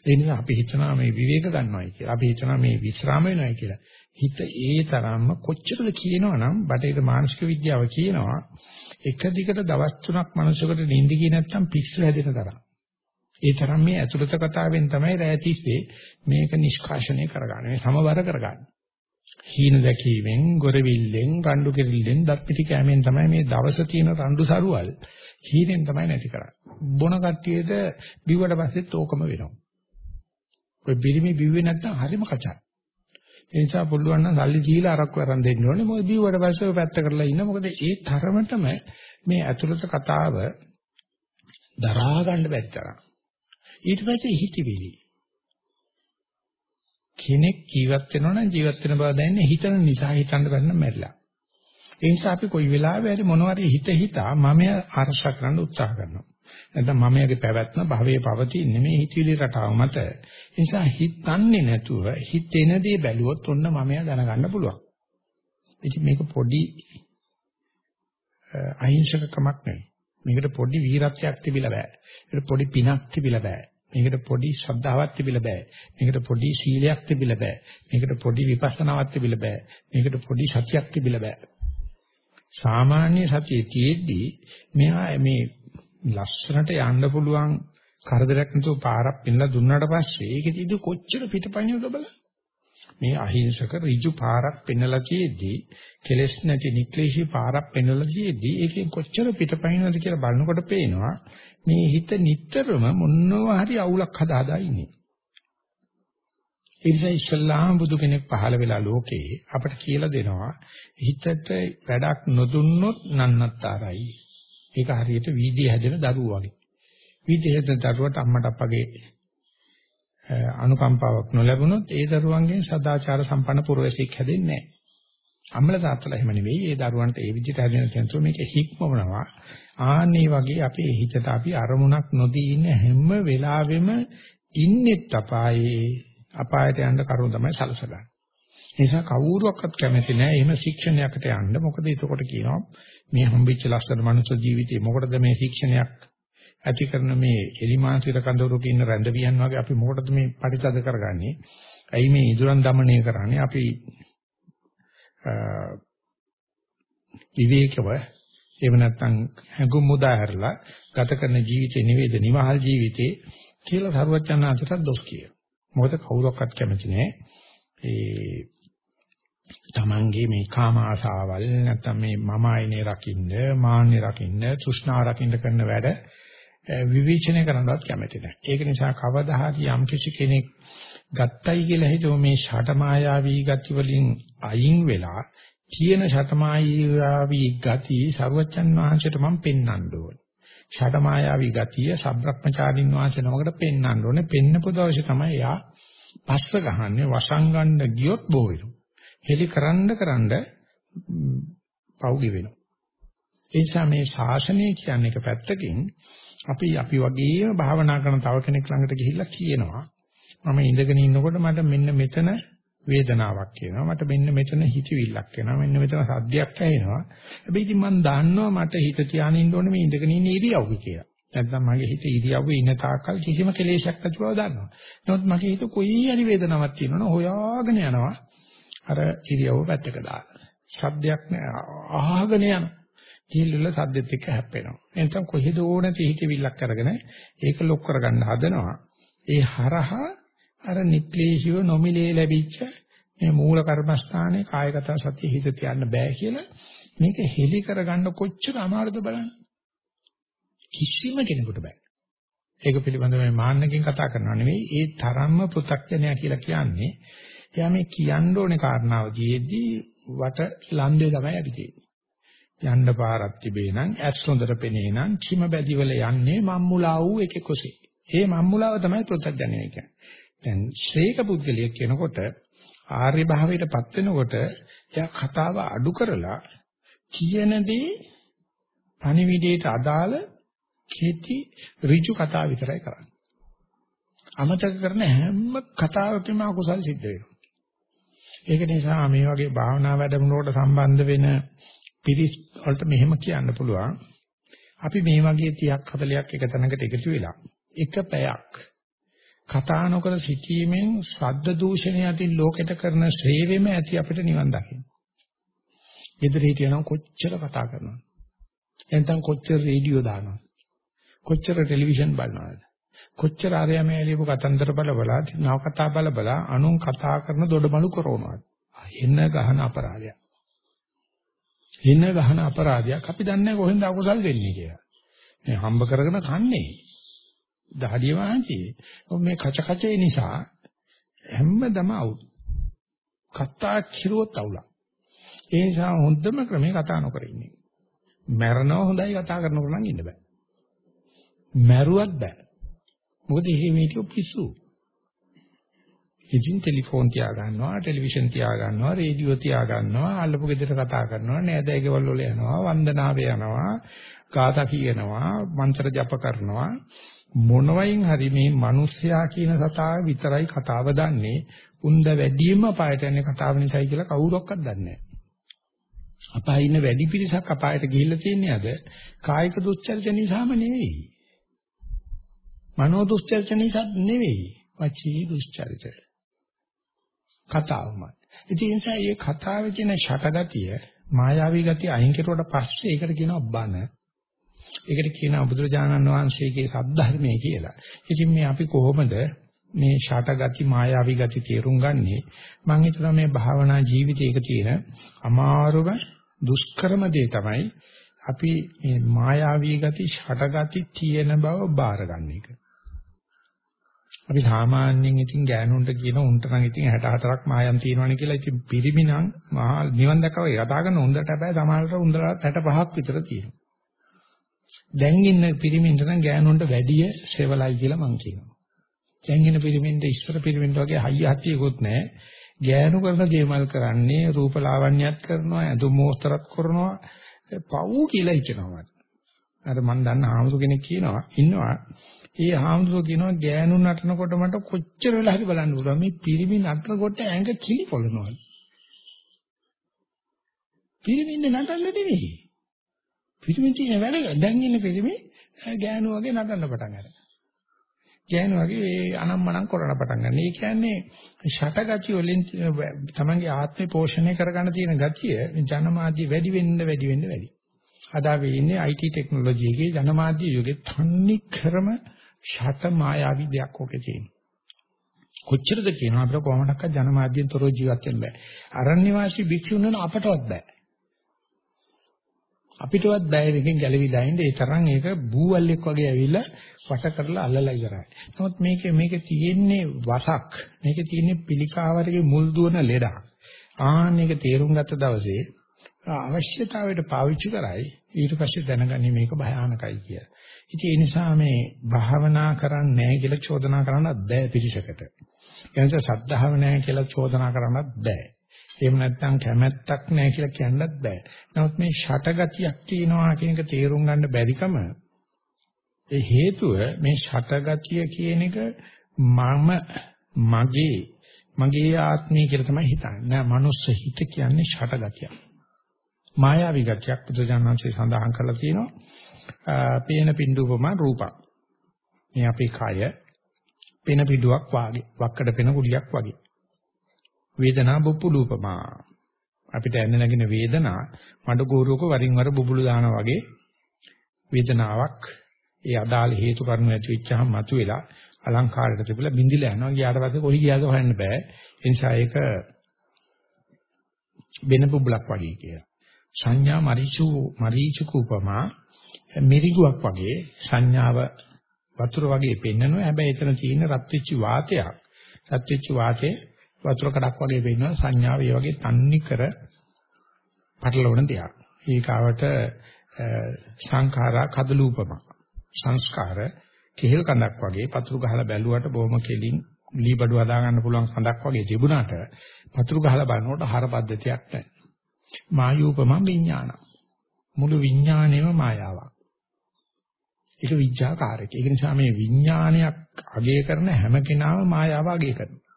ඒ නිසා අපි හිතනවා මේ විවේක ගන්නවයි කියලා. අපි හිතනවා මේ විශ්‍රාම වෙනවයි කියලා. හිත ඒ තරම්ම කොච්චරද කියනවනම් බටේට මානසික විද්‍යාව කියනවා එක දිගට දවස් තුනක් මනුස්සයෙකුට නිින්ද ගියේ නැත්නම් පිස්සු හැදෙන තරම්. ඒ තරම් මේ අතුලත කතාවෙන් තමයි රැය තිස්සේ මේක නිෂ්කාශනය කරගන්නේ. මේ සමවර කරගන්නේ. හීන දැකීමෙන්, ගොරවිල්ලෙන්, රණ්ඩු කෙරිල්ලෙන්, දත් පිටි කෑමෙන් තමයි මේ දවස තියෙන රණ්ඩු සරුවල් හීනෙන් තමයි නැති කරන්නේ. බොන කට්ටියට බිව්වට පස්සෙත් ඕකම වෙනවා. ඔය බිරිමි බිව්වේ නැත්නම් හරිම කචයි. ඒ නිසා පුළුවන් නම් සල්ලි දීලා අරක්කු අරන් දෙන්න ඕනේ. මොකද බිව්වට පස්සේ ඔය පැත්ත කරලා ඉන්න. මොකද ඒ තරමටම මේ ඇතුළත කතාව දරා ගන්න බැරි තරම්. ඊට පස්සේ හිතවිලි. කෙනෙක් ජීවත් වෙනවා නම් ජීවත් වෙන බව දැනන්නේ හිතන නිසා හිතන්න බැන්න මැරිලා. ඒ නිසා අපි කොයි වෙලාවෙ හරි මොනවාරි හිත හිතා මම අරස කරන්න උත්සාහ කරනවා. නැත්නම් මමයාගේ පැවැත්ම භවයේ පවතින්නේ මේ හිතවිලි රටාව මත. ඒ නිසා හිතන්නේ නැතුව හිතෙන දේ බැලුවොත් ඔන්න මමයා දැනගන්න පුළුවන්. ඉතින් මේක පොඩි අහිංසකකමක් නෙවෙයි. මේකට පොඩි වීරත්වයක් තිබිලා බෑ. මේකට පොඩි පිනක් තිබිලා බෑ. මේකට පොඩි ශ්‍රද්ධාවක් තිබිලා බෑ. මේකට පොඩි සීලයක් තිබිලා බෑ. මේකට පොඩි විපස්සනාවක් තිබිලා බෑ. මේකට පොඩි සතියක් තිබිලා බෑ. සාමාන්‍ය සතියේ තියෙද්දි මෙහා මේ ලස්සනට යන්න පුළුවන් කරදරයක් නැතුව පාරක් පෙන්ලා දුන්නාට පස්සේ ඒකෙදිද කොච්චර පිටපණියද බලන්න. මේ අහිංසක ඍජු පාරක් පෙන්ලා තියෙද්දි කෙලස් නැති නික්ලේශී පාරක් පෙන්ලා තියෙද්දි ඒකෙන් කොච්චර පිටපණියද කියලා බලනකොට පේනවා මේ හිත නිටතරම මොනවා හරි අවුලක් හදා හදා ඉන්නේ. ඒ නිසා ඉස්ලාම් බුදු කෙනෙක් පහළ වෙලා ලෝකේ අපට කියලා දෙනවා හිතට වැඩක් නොදුන්නොත් නන්නත්තරයි. ඒක හරියට වීදිය හැදෙන දරුවෝ වගේ. වීදිය හැදෙන දරුවට අම්මට අප්පගේ අනුකම්පාවක් නොලැබුණොත් ඒ දරුවන්ගෙන් සදාචාර සම්පන්න පුරවැසියෙක් හැදෙන්නේ නැහැ. අම්මල තාත්තලා එහෙම නෙවෙයි. ඒ දරුවන්ට ඒ විදිහට හැදෙන තැනසෝ මේක හික්මවනවා. ආන්නේ වගේ අපේ හිතට අපි අරමුණක් නොදී ඉන්න හැම වෙලාවෙම ඉන්නෙත් අපායේ අපායට යන්න කරුණ තමයි සලසගන්නේ. නිසා කවුරුවක්වත් කැමති නැහැ එහෙම ශික්ෂණයකට යන්න. මොකද එතකොට කියනවා මේ හම්බෙච්ච ලස්සන මනුස්ස ජීවිතේ මොකටද මේ ශික්ෂණයක් ඇති කරන මේ එලිමානසික කඳවුරක ඉන්න රැඳවියන් වගේ අපි මොකටද මේ පරිතද කරගන්නේ? ඇයි මේ ඉදurang দমনය කරන්නේ? අපි විවේකව එහෙම නැත්නම් හැඟුම් මුදා හැරලා ගත කරන ජීවිතේ නිවේද නිවහල් ජීවිතේ කියලා සරුවචනාංශට දොස් කියනවා. මොකද කවුරක්වත් කැමති නැහැ. ඒ තමන්ගේ මේ කාම ආශාවල් නැත්නම් මේ මම ආයනේ රකින්න මාන්නේ රකින්න තෘෂ්ණාව රකින්න කරන වැඩ විවේචනය කරනවත් කැමති නැහැ. ඒක නිසා කවදා හරි යම් කිසි කෙනෙක් ගත්තයි කියලා හිතුව මේ ෂටමායාවී ගති වලින් අයින් වෙලා කියන ෂටමායාවී ගති සරුවච්චන් වහන්සේට මම පෙන්වන්න ඕනේ. ෂටමායාවී ගතිය සබ්‍රක්‍මචාරින් වහන්සේ නමකට පෙන්වන්න ඕනේ. පෙන්නපු දවසේ තමයි යා පස්ස ගහන්නේ වසංගන්න ගියොත් බෝ වෙනවා. හෙලි කරන්න කරන්න පවුගි වෙනවා. ඒ නිසා මේ ශාසනය කියන්නේ එක පැත්තකින් අපි අපි වගේම භාවනා කරන තව කෙනෙක් ළඟට ගිහිල්ලා කියනවා මම ඉඳගෙන ඉන්නකොට මට මෙන්න මෙතන වේදනාවක් එනවා මට මෙන්න මෙතන හිතවිල්ලක් එනවා මෙන්න මෙතන සද්දයක් ඇහෙනවා. හැබැයි ඉතින් මම දන්නවා මට හිත තියාගෙන ඉන්න ඕනේ මේ ඉඳගෙන ඉන්න ඉරියව්ව කියලා. නැත්නම් මගේ හිත ඉරියව්වේ ඉන්න තාක්කල් කිසිම කෙලෙසයක් නැති බව දන්නවා. නමුත් මගේ හිත කොයි හරි වේදනාවක් තියෙනවනේ හොයාගෙන යනවා. අර ඉරියව්ව පැත්තක දාලා ශබ්දයක් නෑ අහගෙන යනවා කිහිල්ල සද්දෙත් එක්ක හැප්පෙනවා. එතන කොහෙද ඕන තීහිතවිල්ලක් අරගෙන ඒක ලොක් කරගන්න හදනවා. ඒ හරහා අර නික්ලේශිව නොමිලේ ලැබිච්ච මේ මූල කර්මස්ථානයේ කායගත සතිය හිත තියන්න බෑ කියලා මේක හෙලි කරගන්න කොච්චර අමාරුද බලන්න. කිසිම කෙනෙකුට බෑ. ඒක පිළිබඳව මේ මාන්නකින් කතා කරනවා නෙවෙයි ඒ තරම්ම පෘථග්ජනයා කියලා කියන්නේ එයා මේ කියන්න ඕනේ කාරණාව දිෙද්දී වට ලන්දේ තමයි ඇවිදින්නේ. යන්න පාරක් තිබේ නම් ඇස් හොඳට පෙනේ නම් කිම බැදිවල යන්නේ මම්මුලා වූ එකෙකුසේ. ඒ මම්මුලාව තමයි පෘථග්ජනය කියන්නේ. දැන් ශ්‍රේක පුද්ගලියෙක් කෙනකොට ආර්ය භාවයටපත් වෙනකොට එයා කතාව අඩු කරලා කියන දේ පණිවිඩයට අදාළ කෙටි ඍජු කතා විතරයි කරන්නේ. අමතක කරන හැම කතාවකම අකුසල් සිද්ධ වෙනවා. ඒක නිසා මේ වගේ භාවනා වැඩමුළුවට සම්බන්ධ වෙන පිරිස් වලට මෙහෙම කියන්න පුළුවන්. අපි මේ වගේ 30ක් 40ක් එක තැනකට එකතු වෙලා එක පැයක් කතා නොකර සිටීමෙන් ශබ්ද දූෂණය අතින් ලෝකෙට කරන ශ්‍රේවෙම ඇති අපිට නිවන් දකින්න. ගෙදර හිටියනම් කොච්චර කතා කරනවද? එතෙන් කොච්චර රේඩියෝ දානවද? කොච්චර ටෙලිවිෂන් බලනවද? කොච්චර ආරයම ඇලියපු කතන්දර බල බල නව කතා බල බල අනුන් කතා කරන දොඩමලු කරනවද? එන්න ගහන අපරාධයක්. එන්න ගහන අපරාධයක් අපි දන්නේ කොහෙන්ද අකුසල් වෙන්නේ කියලා. මේ හම්බ කරගෙන කන්නේ. දහඩිය වහන්සේ. මේ කච කචේ නිසා හැමදම අවුත්. කතා කිරුවොත් අවුලක්. ඒ නිසා හොඳම ක්‍රමේ කතා නොකර ඉන්නේ. මැරනවා හොඳයි කතා කරනකොට නම් ඉන්න බෑ. මැරුවත් බෑ. මොකද එහෙම හිටියොත් පිස්සු. ඉතින් ටෙලිෆෝන් තියා ගන්නවා, ටෙලිවිෂන් තියා ගන්නවා, රේඩියෝ තියා ගන්නවා, අල්ලපු ගෙදර කතා කරනවා, නෑදෑයකවල වල යනවා, වන්දනාවේ යනවා, ගාථා කියනවා, මන්ත්‍ර ජප කරනවා. මොනවයින් හරි මේ මිනිස්සයා කියන සතා විතරයි කතාව දන්නේ. උන්ද වැඩිම අපායට යන්නේ කතාව නිසායි කියලා කවුරක්වත් දන්නේ නැහැ. අපායේ ඉන්න වැඩි පිරිසක් අපායට ගිහිල්ලා තියන්නේ අද කායික දුස්චරිත නිසාම නෙවෙයි. මනෝ දුස්චරිත නිසා නෙවෙයි. වචී දුස්චරිත. කතාවමයි. ඉතින් ඒ නිසා මේ කතාවේ තියෙන ෂටගතිය මායාවී ගතිය අයින් කෙරුවට පස්සේ ඒකට කියනවා බන. ඒකට කියනවා බුදුරජාණන් වහන්සේගේ සද්ධර්මයේ කියලා. ඉතින් මේ අපි කොහොමද මේ ෂටගති මායාවී ගති තේරුම් ගන්නෙ? මම හිතනවා මේ භාවනා ජීවිතයක තියෙන අමාරුම දුෂ්කරම දේ තමයි අපි මේ මායාවී ගති ෂටගති තියෙන බව බාර ගන්න එක. අපි සාමාන්‍යයෙන් ඉතින් ගෑනුන්ට කියන උන්ට නම් ඉතින් 64ක් මායම් තියෙනවනේ කියලා ඉතින් පිරිමි නම් මහා නිවන් දැකව යතා කරන උන්දට හැබැයි සමහරට උන්දට 65ක් විතර තියෙනවා. දැන් ඉන්න පිරිමින්ට නම් ගෑනුන්ට වැඩිය සෙවලයි කියලා මම කියනවා. දැන් ඉන්න පිරිමින්ට ඉස්සර පිරිමින්ට වගේ හයිය හතියකුත් නැහැ. ගෑනු කරන දේවල් කරන්නේ රූපලාවන්‍යත් කරනවා, ඇඳුම් මෝස්තරත් කරනවා, පව් කියලා හිතනවා. අර මම දන්න ආමසු කෙනෙක් කියනවා ඉන්නවා ඒ හාමුදුරුවෝ කියනවා ගෑනු නටනකොට මට කොච්චර වෙලා හරි බලන්න පුළුවන් මේ පිරිමි නටනකොට ඇඟ කිලි පොළනවා. පිරිමින්න නටන්න නෙවෙයි. පිරිමි තියෙන වැඩ දැන් ඉන්න පිරිමි ගෑනු වගේ නටන්න පටන් ගන්නවා. ගෑනු වගේ ඒ අනම්මනම් කරන පටන් ගන්න. ඒ කියන්නේ ෂටගතිය වලින් තමන්ගේ ආත්මය පෝෂණය කරගන්න තියෙන ගතිය ජනමාධ්‍ය වැඩි වෙන්න වැඩි වෙන්න වැඩි. අද අපි ඉන්නේ IT ටෙක්නොලොජි එකේ ජනමාධ්‍ය යුගයේ තන්නේ ක්‍රම ෂට මායාවී දෙයක් ඔකේ තියෙනවා. කොච්චරද කියනවා අපිට කොහොමඩක්වත් ජනමාධ්‍යෙන් තොරව ජීවත් වෙන්න බෑ. අරණ්‍ය වාසී භික්ෂුන් වෙන අපටවත් බෑ. අපිටවත් බෑ එකෙන් ගැලවිලා ඉන්න ඒ තරම් ඒක බූවල්ෙක් වගේ ඇවිල්ලා වට කරලා අල්ලලා ඉවරයි. නමුත් මේකේ මේකේ තියෙන්නේ වසක්. මේකේ තියෙන්නේ පිළිකාවරගේ මුල් දුවන ලෙඩක්. ආන්න එක තේරුම් ගත්ත දවසේ අවශ්‍යතාවයට පාවිච්චි කරයි ඊට පස්සේ දැනගන්නේ මේක භයානකයි කියලා. ඉතින් ඒ නිසා මේ භාවනා කරන්නේ නැහැ කියලා චෝදනා කරන්නත් බෑ පිළිසකට. ඒ නිසා සද්ධාව නැහැ කියලා චෝදනා කරන්නත් බෑ. එහෙම නැත්නම් කැමැත්තක් නැහැ කියලා කියන්නත් බෑ. නමුත් මේ ෂටගතියක් තියෙනවා කියන එක තේරුම් ගන්න බැරිකම ඒ හේතුව මේ ෂටගතිය කියන එක මම මගේ මගේ ආත්මය කියලා තමයි හිතන්නේ. නෑ මනුස්ස හිත කියන්නේ ෂටගතියක්. මායාවී ගතියක් බුදුජානනාංශය සඳහන් කරලා තියෙනවා. පේන පින්දුපම රූපක්. මේ අපේ කය පෙන පිටුවක් වාගේ, වක්කඩ පෙන කුලියක් වගේ. වේදනා බුප්පුලූපමා. අපිට එන්න නැගින වේදනා මඩ ගෝරුවක වරින් වර බුබුලු දානා වගේ වේදනාවක් ඒ අදාළ හේතු කරුණු ඇති වෙච්චහම මතුවෙලා අලංකාරයට තිබිලා බින්දිලා යනවා. ගියාට පස්සේ කොහි ගියාද හොයන්න බෑ. ඒ නිසා ඒක වෙන බුබුලක් වගේ කියලා. සංඥා මරීචු මරීචුක උපමා මිරිගුවක් වගේ සංඥාව වතුර වගේ පෙන්නනවා. හැබැයි එතන තියෙන රත් වෙච්ච වාතයක්. රත් වෙච්ච වාතේ වතුර කඩක් වගේ පෙන්නනවා. සංඥාව ඒ වගේ තන්නේ කර පටලවන දෙයක්. ඊකාවට සංඛාරා කදලූපම. සංස්කාර කෙහෙල් කඳක් වගේ පතුරු ගහලා බැලුවට බොහොම කෙලින් ලී බඩු හදා ගන්න පුළුවන් කඳක් වගේ තිබුණාට පතුරු ගහලා බලනකොට හර පද්ධතියක් නැහැ. මායූපම විඥාන. මුළු විඥාණයම මායාවක්. ඒක විඥාකාරක. ඒක නිසා මේ විඥානයක් අගය කරන හැම කෙනාම මායාව අගය කරනවා.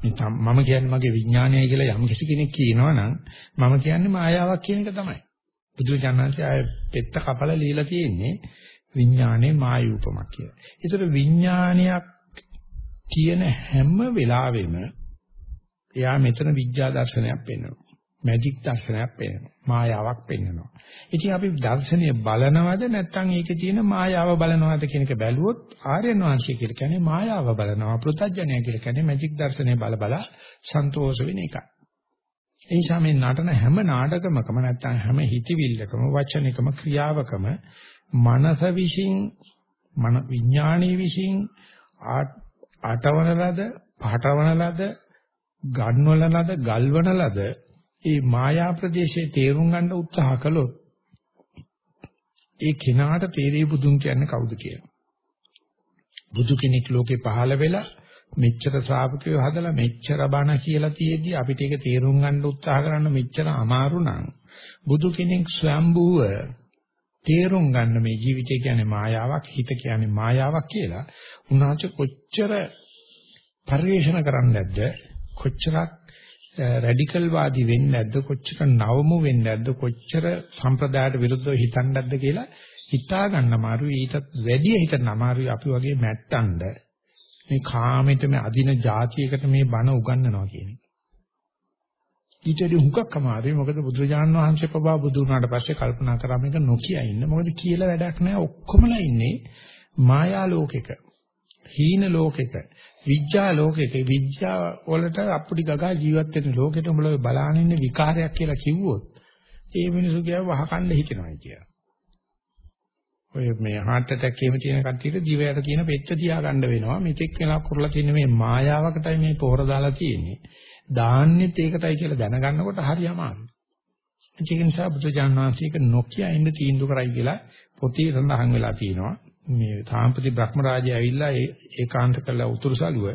මම කියන්නේ මගේ විඥානයයි කියලා යම් කිසි කෙනෙක් කියනවා නම් මම කියන්නේ මායාවක් කියන එක තමයි. බුදුචානන්සේ ආය පෙත්ත කපලා লীලා තියෙන්නේ විඥානේ මායූපමක් කියලා. ඒතර විඥානයක් කියන හැම වෙලාවෙම එයා මෙතන විඥා දර්ශනයක් පෙන්වනවා. මැජික් දර්ශනයක් පෙන්වනවා. මායාවක් පෙන්වනවා. ඉතින් අපි දර්ශනය බලනවද නැත්නම් ඒකේ තියෙන මායාව බලනවද කියන එක බැලුවොත් ආර්යයන් වහන්සේ කියලා කියන්නේ මායාව බලනවා. පෘථජ්ජනය කියලා කියන්නේ මැජික් දර්ශනය බල බල සන්තෝෂ වෙන එකයි. ඒ නිසා මේ නටන හැම නාටකමකම නැත්නම් හැම හිතවිල්ලකම වචනිකම ක්‍රියාවකම මනස විශ්ින් මන විඥානයේ විශ්ින් ආටවන ලද පාටවන ලද ගන්වන ලද ගල්වන ලද ඒ මායා ප්‍රදේශයේ තේරුම් ගන්න උත්සාහ කළොත් ඒ කෙනාට තේරෙයි බුදුන් කියන්නේ කවුද කියලා. බුදු කෙනෙක් ලෝකේ පහළ වෙලා මෙච්චර ශ්‍රාවකයෝ හදලා මෙච්චර බණ කියලා තියෙද්දි අපිට ඒක තේරුම් ගන්න උත්සාහ කරන්න මෙච්චර අමාරු නම් බුදු කෙනෙක් ස්වයම්බුව තේරුම් ගන්න මේ ජීවිතය කියන්නේ මායාවක් හිත කියන්නේ මායාවක් කියලා උන්වහන්සේ කොච්චර පරිශන කරන්නේ නැද්ද කොච්චරක් රැඩිකල් වාදී වෙන්නේ නැද්ද? කොච්චර නවමු වෙන්නේ නැද්ද? කොච්චර සම්ප්‍රදායට විරුද්ධව හිතන්නේ නැද්ද කියලා හිතා ගන්න අමාරුයි. ඊටත් වැඩිය හිතන්න අමාරුයි අපි වගේ මැට්ටන්ඩ මේ කාමෙටම අදින જાතියකට මේ බණ උගන්වනවා කියන එක. ඊටදී හුඟක් අමාරුයි. මොකද බුදුරජාණන් වහන්සේ පවා බුදු වුණාට පස්සේ කල්පනා කරා මේක නොකිය ඉන්න. මොකද කියලා වැඩක් නැහැ. ඔක්කොමලා ඉන්නේ මායා ලෝකෙක. හීන ලෝකෙක. විඥා ලෝකෙක විඥා වලට අපුඩි ගගා ජීවත් වෙන ලෝකෙට උඹලා බලාගෙන ඉන්න විකාරයක් කියලා කිව්වොත් ඒ මිනිස්සු කියව වහකණ්ඩ හිතනවා කියලා. ඔය මේ heart attack එහෙම තියෙන කට්ටියට දිවයට තියෙන පෙත්ත තියාගන්න වෙනවා. මෙතෙක් වෙලා කරලා තියෙන මේ මායාවකටයි මේ පොහොර දාලා තියෙන්නේ. දාන්නෙත් ඒකටයි කියලා දැනගන්නකොට හරි අමාරුයි. ඒක නිසා බුදුජානක වහන්සේක නොකිය ඉන්න තීන්දුව කරයි කියලා පොතේ සඳහන් වෙලා තියෙනවා. මේ තාම්පති බ්‍රහ්මරාජය ඇවිල්ලා ඒ ඒකාන්ත කළ උතුරු සළුව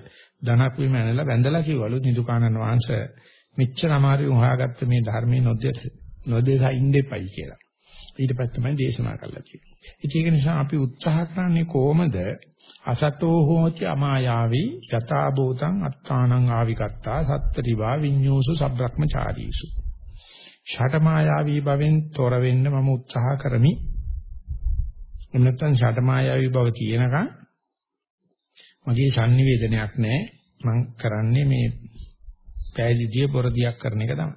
ධනක් වීම ඇනලා වැඳලා කිව්වලු නිදුකානන් වහන්සේ මෙච්චර අමාරුවෙන් හොයාගත්ත මේ ධර්මයේ නොදෙස නොදෙසා ඉන්න කියලා. ඊට පස්සේ තමයි දේශනා කළා කියන්නේ. ඒක නිසා අපි උත්සාහ කරන්නේ කොහොමද අසතෝ හෝති අමායාවි යතා භූතං අත්තානං ආවිකත්තා සත්තරිවා විඤ්ඤෝසු සබ්‍රක්‍මචාරීසු. ෂටමායාවී භවෙන් තොර වෙන්න මම උත්සාහ කරමි. එහෙම නැත්නම් ෂටමායාවී බව තියෙනකන් මගේ sannivedanayak නැහැ. මම කරන්නේ මේ පැයදිදිය පොරදියක් කරන එක තමයි.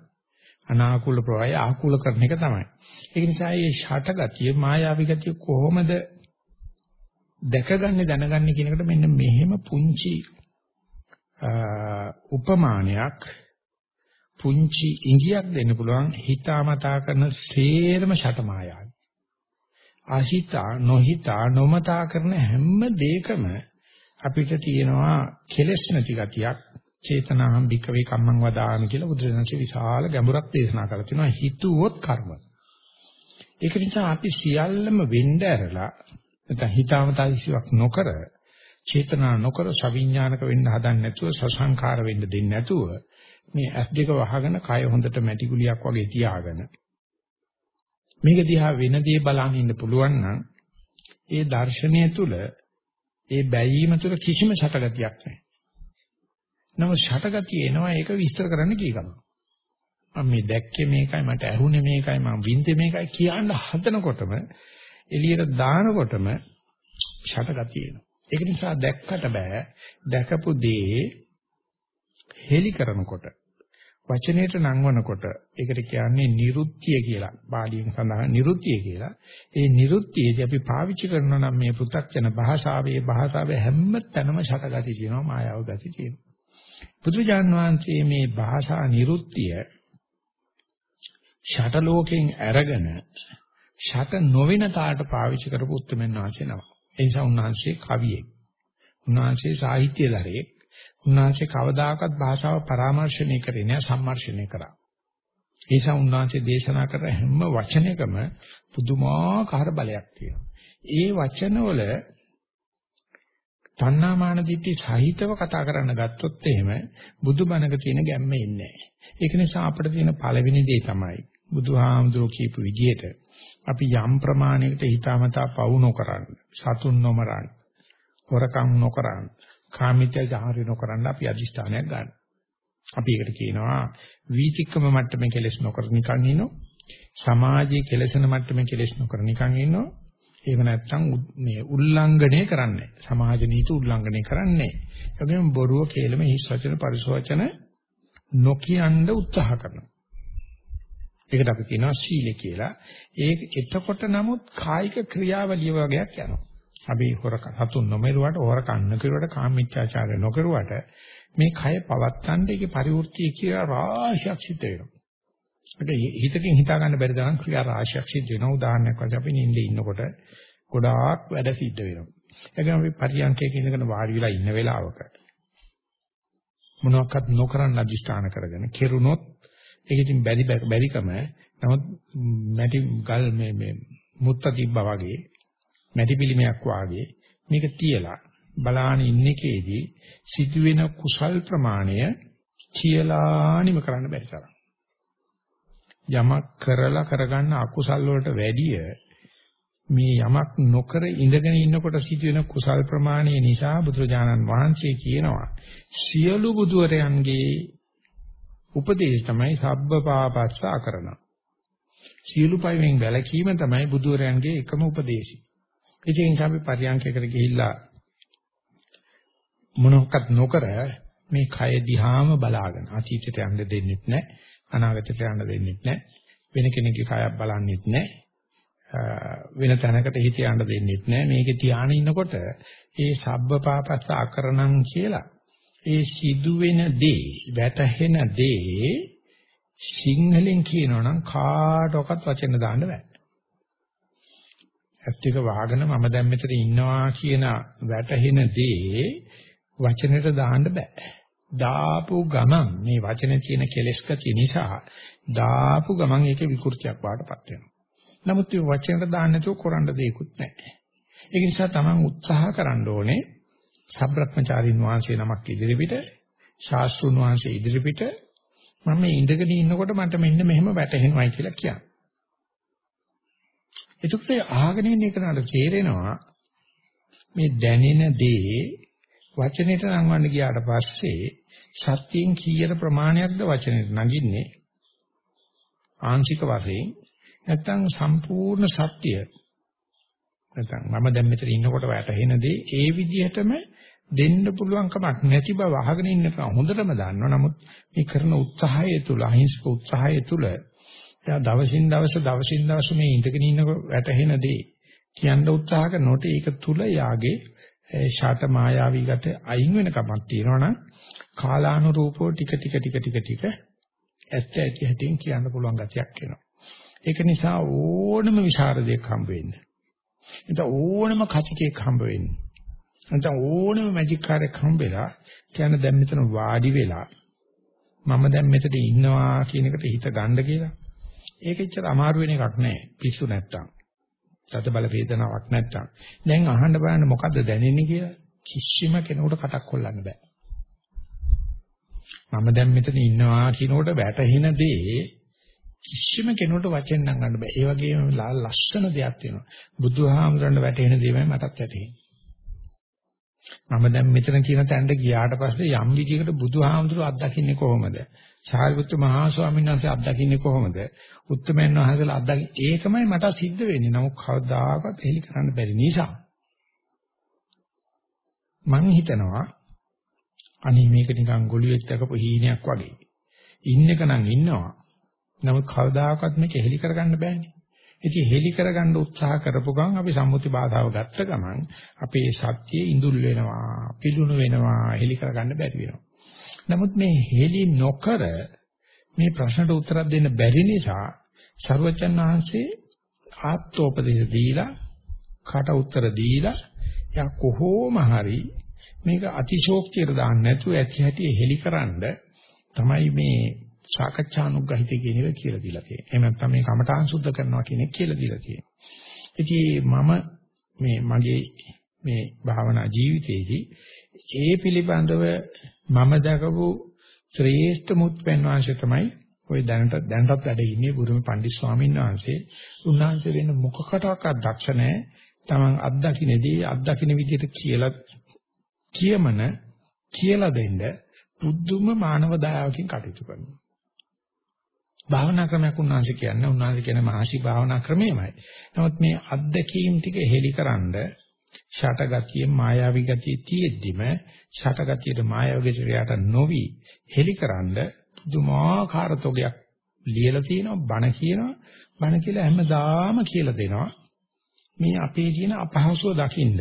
අනාකූල ප්‍රවාහය ආකූල කරන එක තමයි. ඒක නිසා මේ ෂටගතිය මායාවී ගතිය කොහොමද දැකගන්නේ දැනගන්නේ කියන එකට මෙන්න මෙහෙම පුංචි උපමානයක් පුංචි ඉඟියක් දෙන්න පුළුවන් හිතාමතා කරන සේරම ෂට මායාවයි. අහිතා නොහිතා නොමතා කරන හැම දෙයකම අපිට තියෙනවා කෙලෙස් නැති ගතියක් චේතනාහම් භික්කවේ කම්මං වදාමි කියලා බුදුරජාණන්සේ විශාල ගැඹුරක් දේශනා කරලා තිනවා හිතුවොත් කර්ම. ඒක නිසා අපි සියල්ලම වෙන්න ඇරලා නැත්නම් හිතාමතා කිසිවක් නොකර චේතනා නොකර සවිඥානික වෙන්න හදන්නේ නැතුව සසංකාර වෙන්න දෙන්නේ නැතුව මේ ඇස් දෙක වහගෙන කය හොඳට මැටි ගුලියක් වගේ තියාගෙන මේක දිහා වෙන දේ බලන් ඉන්න පුළුවන් නම් ඒ දර්ශනය තුල ඒ බැයීම තුල කිසිම ෂටගතියක් නැහැ. නමුත් ෂටගතිය එනවා ඒක විස්තර කරන්න කී ගමන. මම මේ දැක්කේ මේකයි මට ඇහුනේ මේකයි මම වින්දේ මේකයි කියන්න හදනකොටම එළියට දානකොටම ෂටගතිය එනවා. ඒක නිසා දැක්කට බෑ දැකපු දේ හෙලි කරනකොට වචනයට නංවනකොට ඒකට කියන්නේ නිරුත්තිය කියලා. පාලියෙන් සඳහන් නිරුත්තිය කියලා. ඒ නිරුත්තියේදී අපි පාවිච්චි කරනවා නම් මේ පෘථග්ජන භාෂාවේ භාෂාවේ හැම තැනම ෂටගති තියෙනවා මායාව ගති තියෙනවා. බුදුජාන් වහන්සේ මේ භාෂා නිරුත්තිය ෂට ලෝකෙන් අරගෙන ෂට නොවන තාට පාවිච්චි කරපු උත්තරමෙන් වාසේ නම. ඒ නිසා උන්වහන්සේ කවියෙක්. උන්වහන්සේ සාහිත්‍යදරයෙක්. උන්වහන්සේ කවදාකවත් භාෂාව පරාමර්ශණය කරේ නෑ සම්මර්ෂණය කරා. ඒ නිසා උන්වහන්සේ දේශනා කරන හැම වචනයකම පුදුමාකාර බලයක් තියෙනවා. ඒ වචනවල තණ්හාමාන දිට්ඨි සහිතව කතා කරන්න ගත්තොත් එහෙම බුදුබණක තියෙන ගැම්ම එන්නේ නැහැ. ඒක නිසා අපිට තියෙන පළවෙනි දේ තමයි බුදුහාමුදුරුවෝ කියපු විදිහට අපි යම් ප්‍රමාණයකට හිතාමතා පවු නොකරන්න, සතුන් නොමරන්න, හොරකම් නොකරන්න, කාමීත්‍යජාහරි නොකරන්න අපි අදිෂ්ඨානයක් ගන්න. අපි ඒකට කියනවා වීතික්කම මට්ටමේ කෙලස් නොකර නිකන් ඉනෝ සමාජයේ කෙලසන මට්ටමේ කෙලස් නොකර නිකන් ඉන්නවා. එහෙම නැත්නම් මේ උල්ලංඝනය කරන්නේ. සමාජ නීති උල්ලංඝනය කරන්නේ. ඒ වගේම බොරුව කේලම හිස් වචන පරිසවචන නොකියන්න උත්සාහ කරනවා. ඒකට අපි කියනවා සීල කියලා. ඒක එතකොට නමුත් කායික ක්‍රියාවලිය වගේක් යනවා. අපි හොරක සතුන් නොමරුවට හොරකම් නොකරුවට කාමීච්ඡාචාරය නොකරුවට මේ කය පවත්තන්න ඒකේ පරිවෘත්තිය කියලා රාශියක් සිද්ධ වෙනවා. ඒක හිතකින් හිතා ගන්න බැරි තරම් ක්‍රියා රාශියක් සිද්ධ වෙනවා. උදාහරණයක් වශයෙන් අපි නිින්දේ ඉන්නකොට ගොඩාක් වැඩ සිද්ධ වෙනවා. ඒකම අපි පරියන්කයක ඉඳගෙන වාඩි වෙලා ඉන්න වෙලාවක මොනවාක්වත් නොකරන අධිෂ්ඨාන කරගෙන කෙරුණොත් ඒක ඉතින් බැරි බැරිකම නමුත් මැටි ගල් මේ මේ මුත්ත තිබ්බා වගේ මැටි පිළිමයක් වාගේ මේක තියලා බලාන ඉන්නකේදී සිදුවෙන කුසල් ප්‍රමාණය කියලා නිම කරන්න බැරි තරම් යමක් කරලා කරගන්න අකුසල් වලට වැඩිය මේ යමක් නොකර ඉඳගෙන ඉන්නකොට සිදුවෙන කුසල් ප්‍රමාණය නිසා බුදුරජාණන් වහන්සේ කියනවා සියලු බුදුරයන්ගේ උපදේශ තමයි සබ්බ පාපස්ස අකරණ. සියලු පයින් වැළකීම තමයි බුදුරයන්ගේ එකම උපදේශය. ඒ නිසා අපි පරියන්කයකට ගිහිල්ලා මොනක්වත් නොකර මේ කය දිහාම බලාගෙන අතීතයට යන්න දෙන්නෙත් නැහැ අනාගතයට යන්න දෙන්නෙත් නැහැ වෙන කෙනෙක්ගේ කයක් බලන්නෙත් නැහැ වෙන තැනකට හිත යන්න දෙන්නෙත් නැහැ මේකේ ධානය ඉන්නකොට ඒ සබ්බ පාපස්ස අකරණම් කියලා ඒ සිදුවෙන දේ වැටහෙන දේ සිංහලෙන් කියනවනම් කාටවත් වචන දාන්න බෑ. ඇත්තික වහගෙන මම දැන් මෙතන ඉන්නවා කියන වැටහෙන දේ වචනෙට දාන්න බෑ. දාපු ගමන් මේ වචනේ තියෙන කෙලෙස් කතිය නිසා දාපු ගමන් ඒකේ විකෘතියක් වාටපත් වෙනවා. නමුත් මේ වචනට දාන්න නැතුව කරන්න දෙයක්වත් නැහැ. ඒක නිසා Taman උත්සාහ කරන්න ඕනේ සබ්‍රත්මචාරින් වහන්සේ නමක් ඉදිරිපිට ශාස්ත්‍රුන් වහන්සේ ඉදිරිපිට මම මේ ඉඳගෙන ඉන්නකොට මට මෙන්න මෙහෙම වැටහෙනවයි කියලා කියන්නේ. එතකොට අහගෙන ඉන්න එකනට තේරෙනවා මේ දැනෙන දේ වචනෙට නංවන්න ගියාට පස්සේ සත්‍යයෙන් කීයක ප්‍රමාණයක්ද වචනෙට නගින්නේ ආංශික වශයෙන් නැත්නම් සම්පූර්ණ සත්‍ය නැත්නම් මම දැන් මෙතන ඉන්නකොට වැටහෙන දේ ඒ විදිහටම දෙන්න පුළුවන් කමක් නැති බව අහගෙන ඉන්නකම් හොඳටම දන්නවා. නමුත් මේ කරන උත්සාහය තුල අහිංසක උත්සාහය තුල එයා දවසින් දවස දවසින් දවස මේ ඉඳගෙන ඉන්න වැටහෙන දේ කියන්න උත්සාහ කරනකොට ඒක තුල යාගේ ෂාට මායාවී ගත අයින් වෙන කමක් තියෙනවනම් කාලානුරූපව ටික ටික ටික ටික ටික ඇත්ත ඇති හැටින් කියන්න පුළුවන් ගතියක් එනවා. ඒක නිසා ඕනම විශාරදයක් හම්බ වෙන්නේ. එතන ඕනම කතිකයක් හම්බ වෙන්නේ. නැත්නම් ඕනෙම මැජික් කාර්යයක් හම්බෙලා කියන දැන් මෙතන වාඩි වෙලා මම දැන් මෙතන ඉන්නවා කියන එකට හිත ගන්න කියලා. ඒක එච්චර අමාරු වෙන එකක් නෑ. පිස්සු නැත්තම්. සත බල වේදනාවක් නැත්තම්. දැන් අහන්න බලන්න මොකද්ද දැනෙන්නේ කියලා කිසිම කෙනෙකුට කටක් කොල්ලන්න බෑ. මම දැන් මෙතන ඉන්නවා කියනකොට වැටහෙන දේ කිසිම කෙනෙකුට වචෙන් නම් ගන්න බෑ. ඒ වගේම ලස්සන දෙයක් තියෙනවා. බුදුහාමුදුරන්ට වැටහෙන දේමයි මටත් වැටහෙන්නේ. මම දැන් මෙතන කියන තැනට ගියාට පස්සේ යම් විදිහකට බුදුහාමුදුරුවෝ අත්දකින්නේ කොහොමද? සාරිපුත්තු මහා ස්වාමීන් වහන්සේ අත්දකින්නේ කොහොමද? උත්තමයන් වහන්සේලා අත්දකින්නේ ඒකමයි මට සිද්ධ වෙන්නේ. නමුත් කවදාකවත් එහෙලි කරන්න බැරි නිසා මං හිතනවා අනේ මේක නිකන් ගොළුෙක් දකපු හීනයක් වගේ. ඉන්නක නම් ඉන්නවා. නමුත් කවදාකවත් මේක එහෙලි කරගන්න බෑනේ. ඉතින් හෙලි කරගන්න උත්සාහ කරපු ගමන් අපි සම්මුති බාධාව ගත්ත ගමන් අපේ සත්‍යයේ ඉඳුල් වෙනවා, පිළුණු වෙනවා, හෙලි කරගන්න බැරි වෙනවා. නමුත් මේ හෙලි නොකර මේ ප්‍රශ්නට උත්තර දෙන්න බැරි නිසා සර්වචන් වහන්සේ ආත්මෝපදේශ දීලා කට උත්තර දීලා යා කොහොම හරි මේක අතිශෝක්තියට දාන්න නැතුව ඇති හැටි හෙලිකරනද තමයි මේ සාකච්ඡානුග්‍රහිතය කියන එක කියලා දීලා තියෙනවා. එහෙම නැත්නම් මේ කමඨාන් සුද්ධ කරනවා කියන එක කියලා දීලා තියෙනවා. ඉතින් මම මේ මගේ මේ භාවනා ජීවිතයේදී ඒ පිළිබඳව මම දැකපු ශ්‍රේෂ්ඨ මුත්පැන් වංශය තමයි ওই දැනට දැනටත් වැඩ ඉන්නේ බුරුම පණ්ඩිත් ස්වාමීන් වහන්සේ. උන්වහන්සේ වෙන මොකකටවත් දක්ෂ නැහැ. Taman අත්දකින්නේදී අත්දකින්න විදිහට කියලා කියමන කියලා දෙන්න බුද්ධුම මානව දයාවකින් කටයුතු කරනවා. භාවනා ක්‍රමයක් උන්වහන්සේ කියන්නේ උන්වහන්සේ කියන මහසි භාවනා ක්‍රමයමයි. නමුත් මේ අත්දැකීම් ටික හෙලිකරනද ෂටගතිය මායාවී ගතිය තියෙද්දිම ෂටගතියට මායාවී ගතියට නොවි හෙලිකරනද පුදුමාකාර තොගයක් ලියලා තියෙනවා බණ කියනවා බණ කියලා හැමදාම කියලා දෙනවා මේ අපේ තියෙන අපහසුව දකින්ද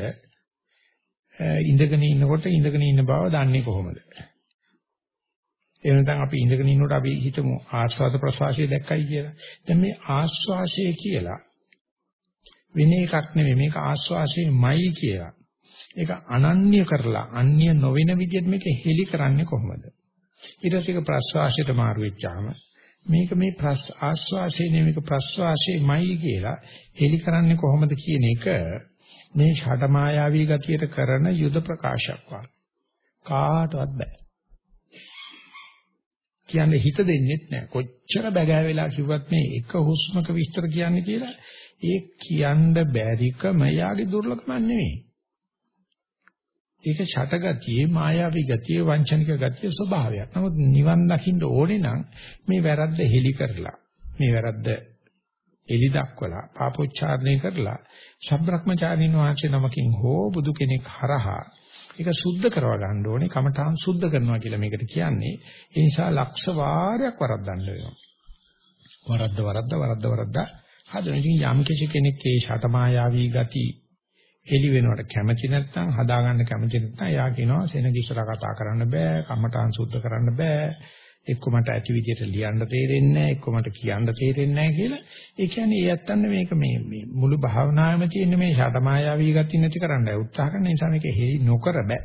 ඉඳගෙන ඉන්නකොට ඉඳගෙන ඉන්න බව දන්නේ කොහොමද එහෙම නැත්නම් අපි ඉඳගෙන ඉන්නකොට අපි හිතමු ආස්වාද ප්‍රසවාසය දැක්කයි කියලා. දැන් මේ ආස්වාසය කියලා වෙන එකක් නෙමෙයි මේක ආස්වාසයමයි කියලා. ඒක අනන්‍ය කරලා අන්‍ය නොවන විදිහට මේක හෙලි කරන්නේ කොහොමද? ඊට පස්සේ ප්‍රස්වාසයට මාරු වෙච්චාම මේක මේ ආස්වාසය නෙමෙයි ප්‍රස්වාසයමයි කියලා හෙලි කරන්නේ කොහොමද කියන එක මේ ෂටමායාවී ගතියට කරන යුද ප්‍රකාශයක් වගේ. කාටවත් බෑ. කියන්නේ හිත දෙන්නෙත් නැහැ. කොච්චර බැගෑ වෙලා කිව්වත් මේ එක හුස්මක විස්තර කියන්නේ කියලා ඒ කියන්න බැරිකම යාගේ දුර්ලභම නෙවෙයි. ඒක ෂටගතියේ මායාවී ගතියේ වංචනික ගතියේ ස්වභාවයක්. නමුත් නිවන් දකින්න ඕනේ නම් මේ වැරද්ද හෙලි කරලා මේ වැරද්ද එලි දක්වලා පාපෝච්චාරණය කරලා ශබ්‍රක්‍මචාරින් වහන්සේ නමකින් හෝ බුදු කෙනෙක් හරහා ඒක සුද්ධ කරවා ගන්න ඕනේ. කමඨාන් සුද්ධ කරනවා කියලා මේකට කියන්නේ. ඒ නිසා ලක්ෂ වාරයක් වරද්දන්න වෙනවා. වරද්ද වරද්ද වරද්ද වරද්ද හදන ඉතින් යම් කිසි කෙනෙක් ඒ ෂටමායාවී ගති එලි වෙනවට කැමති නැත්නම් හදාගන්න කැමති නැත්නම් එයා කියනවා සෙනගිස්සර කතා කරන්න බෑ කමඨාන් සුද්ධ කරන්න බෑ එක්ක මට ඇති විදිහට ලියන්න තේරෙන්නේ නැහැ එක්ක මට කියන්න තේරෙන්නේ නැහැ කියලා ඒ කියන්නේ ඒ ඇත්තන්න මේක මේ මේ මුළු භාවනාවෙම තියෙන මේ ෂටමායාවී ගති නැති කරන්නයි උත්සාහ කරන නිසා මේක හෙලි නොකර බෑ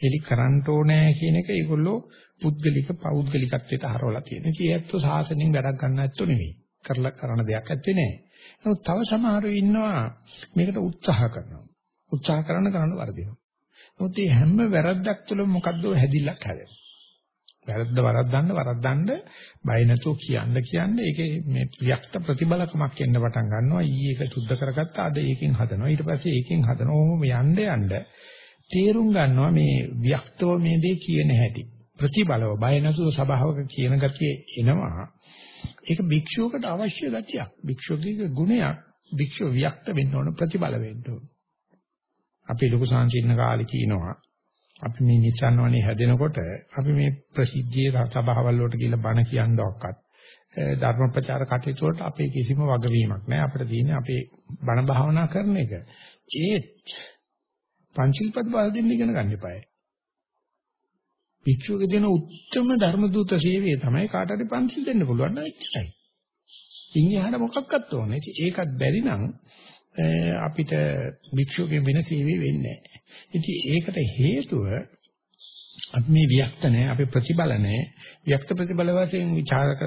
හෙලි කරන්න ඕනේ කියන එක ඒගොල්ලෝ පුද්ගලික පෞද්ගලිකත්වයට හරවලා තියෙන. ඉතින් ඒත්තු සාසනෙන් වැඩක් ගන්න ඇත්තෝ නෙවෙයි. කරලා කරන දෙයක් ඇත්තේ නැහැ. නමුත් තව සමහරව ඉන්නවා මේකට උත්සාහ කරනවා. උත්සාහ කරන කරන වර්ධිනවා. නමුත් මේ හැම වැරද්දක් තුළම මොකද්ද හැදිල්ලක් හැදෙනවා. වැරද්ද වරද්දන්න වරද්දන්න බය නැතුව කියන්න කියන්න ඒකේ මේ වික්ත ප්‍රතිබලකමක් එන්න පටන් ගන්නවා ඊ ඒක සුද්ධ කරගත්තා අද ඒකෙන් හදනවා ඊට පස්සේ ඒකෙන් හදනවා ඔහොම යන්න යන්න තේරුම් ගන්නවා මේ වික්තව මේ දේ කියන හැටි ප්‍රතිබලව බය නැතුව සබාවක කියන ගතිය එනවා ඒක භික්ෂුවකට අවශ්‍ය ගතියක්. භික්ෂුවගේ ගුණයක් භික්ෂුව වික්ත වෙන්න ඕන ප්‍රතිබල වෙන්න ඕන. අපි ලොකු සංචින්න කාලේ කියනවා අපි මේ නිසන්වනේ හැදෙනකොට අපි මේ ප්‍රසිද්ධියේ සභාවල් වලට ගිහිල්ලා බණ කියනදොක්කත් ධර්ම ප්‍රචාර කටයුතු වලට අපේ කිසිම වගවීමක් නැහැ. අපිට තියෙන්නේ අපේ බණ භාවනා කරන එක. ඒත් පංචිල්පත් බල දෙන්න ඉගෙන ගන්න එපායි. භික්ෂුවගේ දෙන උත්තරම ධර්ම දූත සේවය තමයි කාට හරි පන්සිල් දෙන්න පුළුවන් නේද ඒකයි ඉන්හිහට මොකක්වත් ඕනේ ඒකත් බැරි නම් අපිට භික්ෂුවගෙන් වෙන සේවය වෙන්නේ නැහැ ඉතින් ඒකට හේතුව අපි මේ වික්ත නැහැ, අපි ප්‍රතිබල නැහැ. වික්ත ප්‍රතිබල වශයෙන් ਵਿਚාරක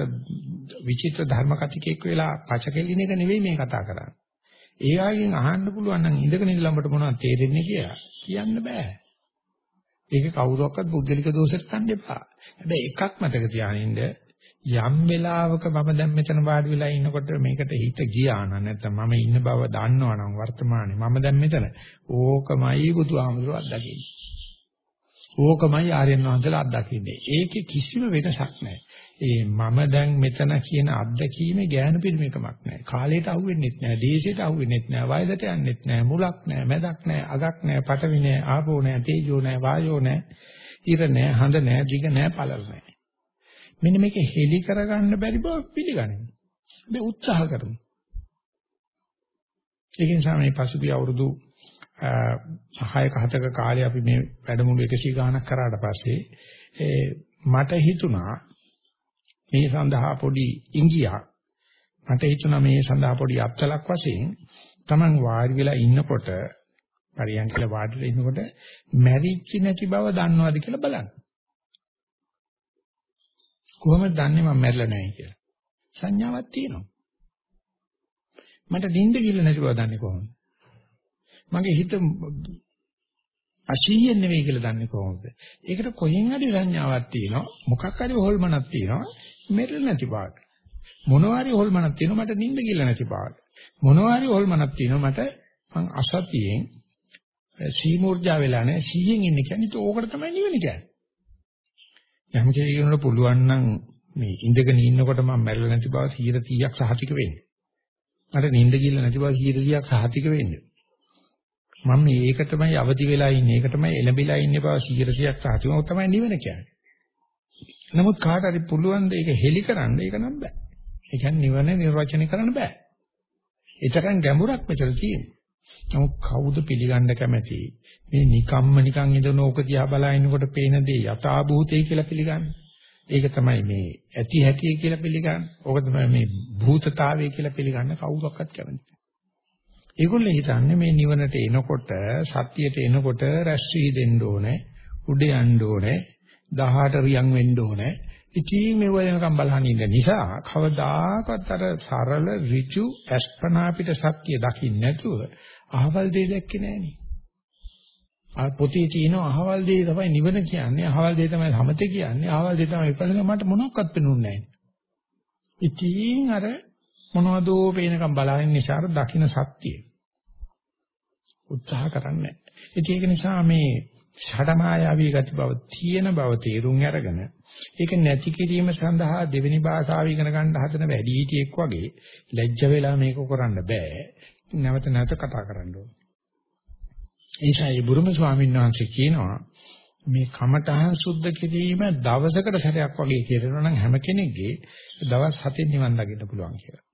විචිත්‍ර ධර්ම කතිකෙක් වෙලා පචකෙල්ලින එක නෙවෙයි මේ කතා කරන්නේ. ඒ ආගෙන් අහන්න පුළුවන් නම් ඉඳගෙන ඉඳලඹට මොනවද තේරෙන්නේ කියලා කියන්න බෑ. ඒක කවුරක්වත් බුද්ධලික දෝෂෙට ගන්න එපා. හැබැයි එකක් මතක තියාගන්න යම් වෙලාවක මම දැන් මෙතන වාඩි වෙලා ඉන්නකොට මේකට හිත ගියා නම් නැත්නම් මම ඉන්න බව දන්නවනම් වර්තමානයේ මම දැන් මෙතන ඕකමයි බුදුහාමුදුරුවෝ අත්දකින්නේ. ඕකමයි ආර්යයන් වහන්සේලා අත්දකින්නේ. ඒකේ කිසිම වෙනසක් නැහැ. ඒ මම දැන් මෙතන කියන අත්දැකීමේ ඥාන පිළිමයකමක් නැහැ. කාලයට අහුවෙන්නෙත් නැහැ, දේශයට අහුවෙන්නෙත් නැහැ, වයසට යන්නෙත් නැහැ, මුලක් නැහැ, මැදක් නැහැ, අගක් නැහැ, පටවි නැහැ, ආපෝ නැහැ, තේජෝ නැහැ, වායෝ නැහැ, ඉර නැහැ, හඳ නැහැ, දිග නැහැ, පළල නැහැ. මෙන්න මේක හෙලි කරගන්න බැරි බව පිළිගනිමු. අපි උත්සාහ කරමු. ඒක නිසා මේ පසුගිය අවුරුදු 6ක 7ක කාලේ අපි මේ වැඩමුළු 100 ගාණක් කරාට පස්සේ මට හිතුණා මේ සඳහා පොඩි ඉංගියක් මට හිතුණා මේ සඳහා පොඩි අත්ලක් වශයෙන් Taman වාඩි වෙලා ඉන්නකොට පරියන් කියලා වාඩිලා ඉන්නකොට මැරිච්ච නැති බව දන්නවද කියලා බලන්න. කොහොමද දන්නේ මම මැරිලා නැහැ කියලා? සංඥාවක් තියෙනවා. මට නිින්ද කිල්ල නැති බව දන්නේ කොහොමද? මගේ හිත අශීයෙන් නෙවෙයි කියලා දන්නේ කොහොමද? ඒකට කොහෙන් හරි සංඥාවක් තියෙනවා. මොකක් හරි හොල්මනක් තියෙනවා. මැරිලා නැති බවට. මොනවා හරි හොල්මනක් තියෙනවා මට නිින්ද කිල්ල නැති බවට. මොනවා හරි හොල්මනක් තියෙනවා මට මං අසතියෙන් සීමූර්ජා වෙලා නැහැ. සීයෙන් ඉන්නේ කියන්නේ ඕකට තමයි නිවන කියන්නේ. යම් කෙනෙකුට පුළුවන් නම් මේ ඉඳගෙන ඉන්නකොට මම මැරෙලා නැති බව 100%ක් සහතික වෙන්නේ. මට නිින්ද ගිල්ල නැති බව 100%ක් සහතික වෙන්නේ. මම මේක තමයි අවදි වෙලා ඉන්නේ. ඒක තමයි එළඹිලා ඉන්නේ බව 100%ක් සහතික. ඔය තමයි නිවන කියන්නේ. නමුත් කාට හරි පුළුවන් ද ඒක හෙලි කරන්න ඒක නම් බෑ. ඒ කියන්නේ නිවන නිර්වචනය කරන්න බෑ. ඒ තරම් ගැඹුරක් මෙතන තියෙනවා. නමුත් කවුද පිළිගන්න කැමති? මේ නිකම්ම නිකන් ඉඳන ඕක දිහා බලනකොට පේන දේ යථා භූතේ කියලා පිළිගන්නේ. ඒක තමයි මේ ඇති හැටි කියලා පිළිගන්නේ. ඕක තමයි මේ භූතතාවය කියලා පිළිගන්න කවුරක්වත් කැමති ඒගොල්ලෝ හිතන්නේ මේ නිවනට එනකොට සත්‍යයට එනකොට රැස් වී දෙන්න ඕනේ, උඩ යන්න ඕනේ, 18 රියන් වෙන්න ඕනේ. ඉතින් මේ වෙනකම් බලහන් ඉන්න නිසා කවදාකවත් අර සරල ඍජු අස්පනා පිට සත්‍ය දකින්න නැතුව අහවල් දෙය දැක්කේ නෑනේ. ආ පොතේ තියෙන අහවල් දෙය තමයි නිවන කියන්නේ, අහවල් දෙය තමයි සමතේ කියන්නේ, අහවල් දෙය තමයි විපස්සනා මට මොනවත් පෙනුන්නේ නෑ. ඉතින් අර මොනවදෝ පේනකම් බලන නිසා දකින්න සත්‍යය උත්සාහ කරන්නේ නැහැ. ඒක නිසා මේ ෂඩමායාවී ගති බව තියෙන බව තේරුම් අරගෙන ඒක නැති කිරීම සඳහා දෙවෙනි භාෂාව ඉගෙන ගන්න හදන වැඩිහිටියෙක් වගේ ලැජ්ජ වෙලා මේක කරන්න බෑ. නැවත නැවත කතා කරන්න ඕනේ. ඒසයි බුරුම ස්වාමීන් වහන්සේ කියනවා මේ කමඨහං සුද්ධ කිරීම දවසකට සැරයක් වගේ කරනවා නම් හැම කෙනෙක්ගේ දවස් 7 නිවන් දකින්න පුළුවන් කියලා.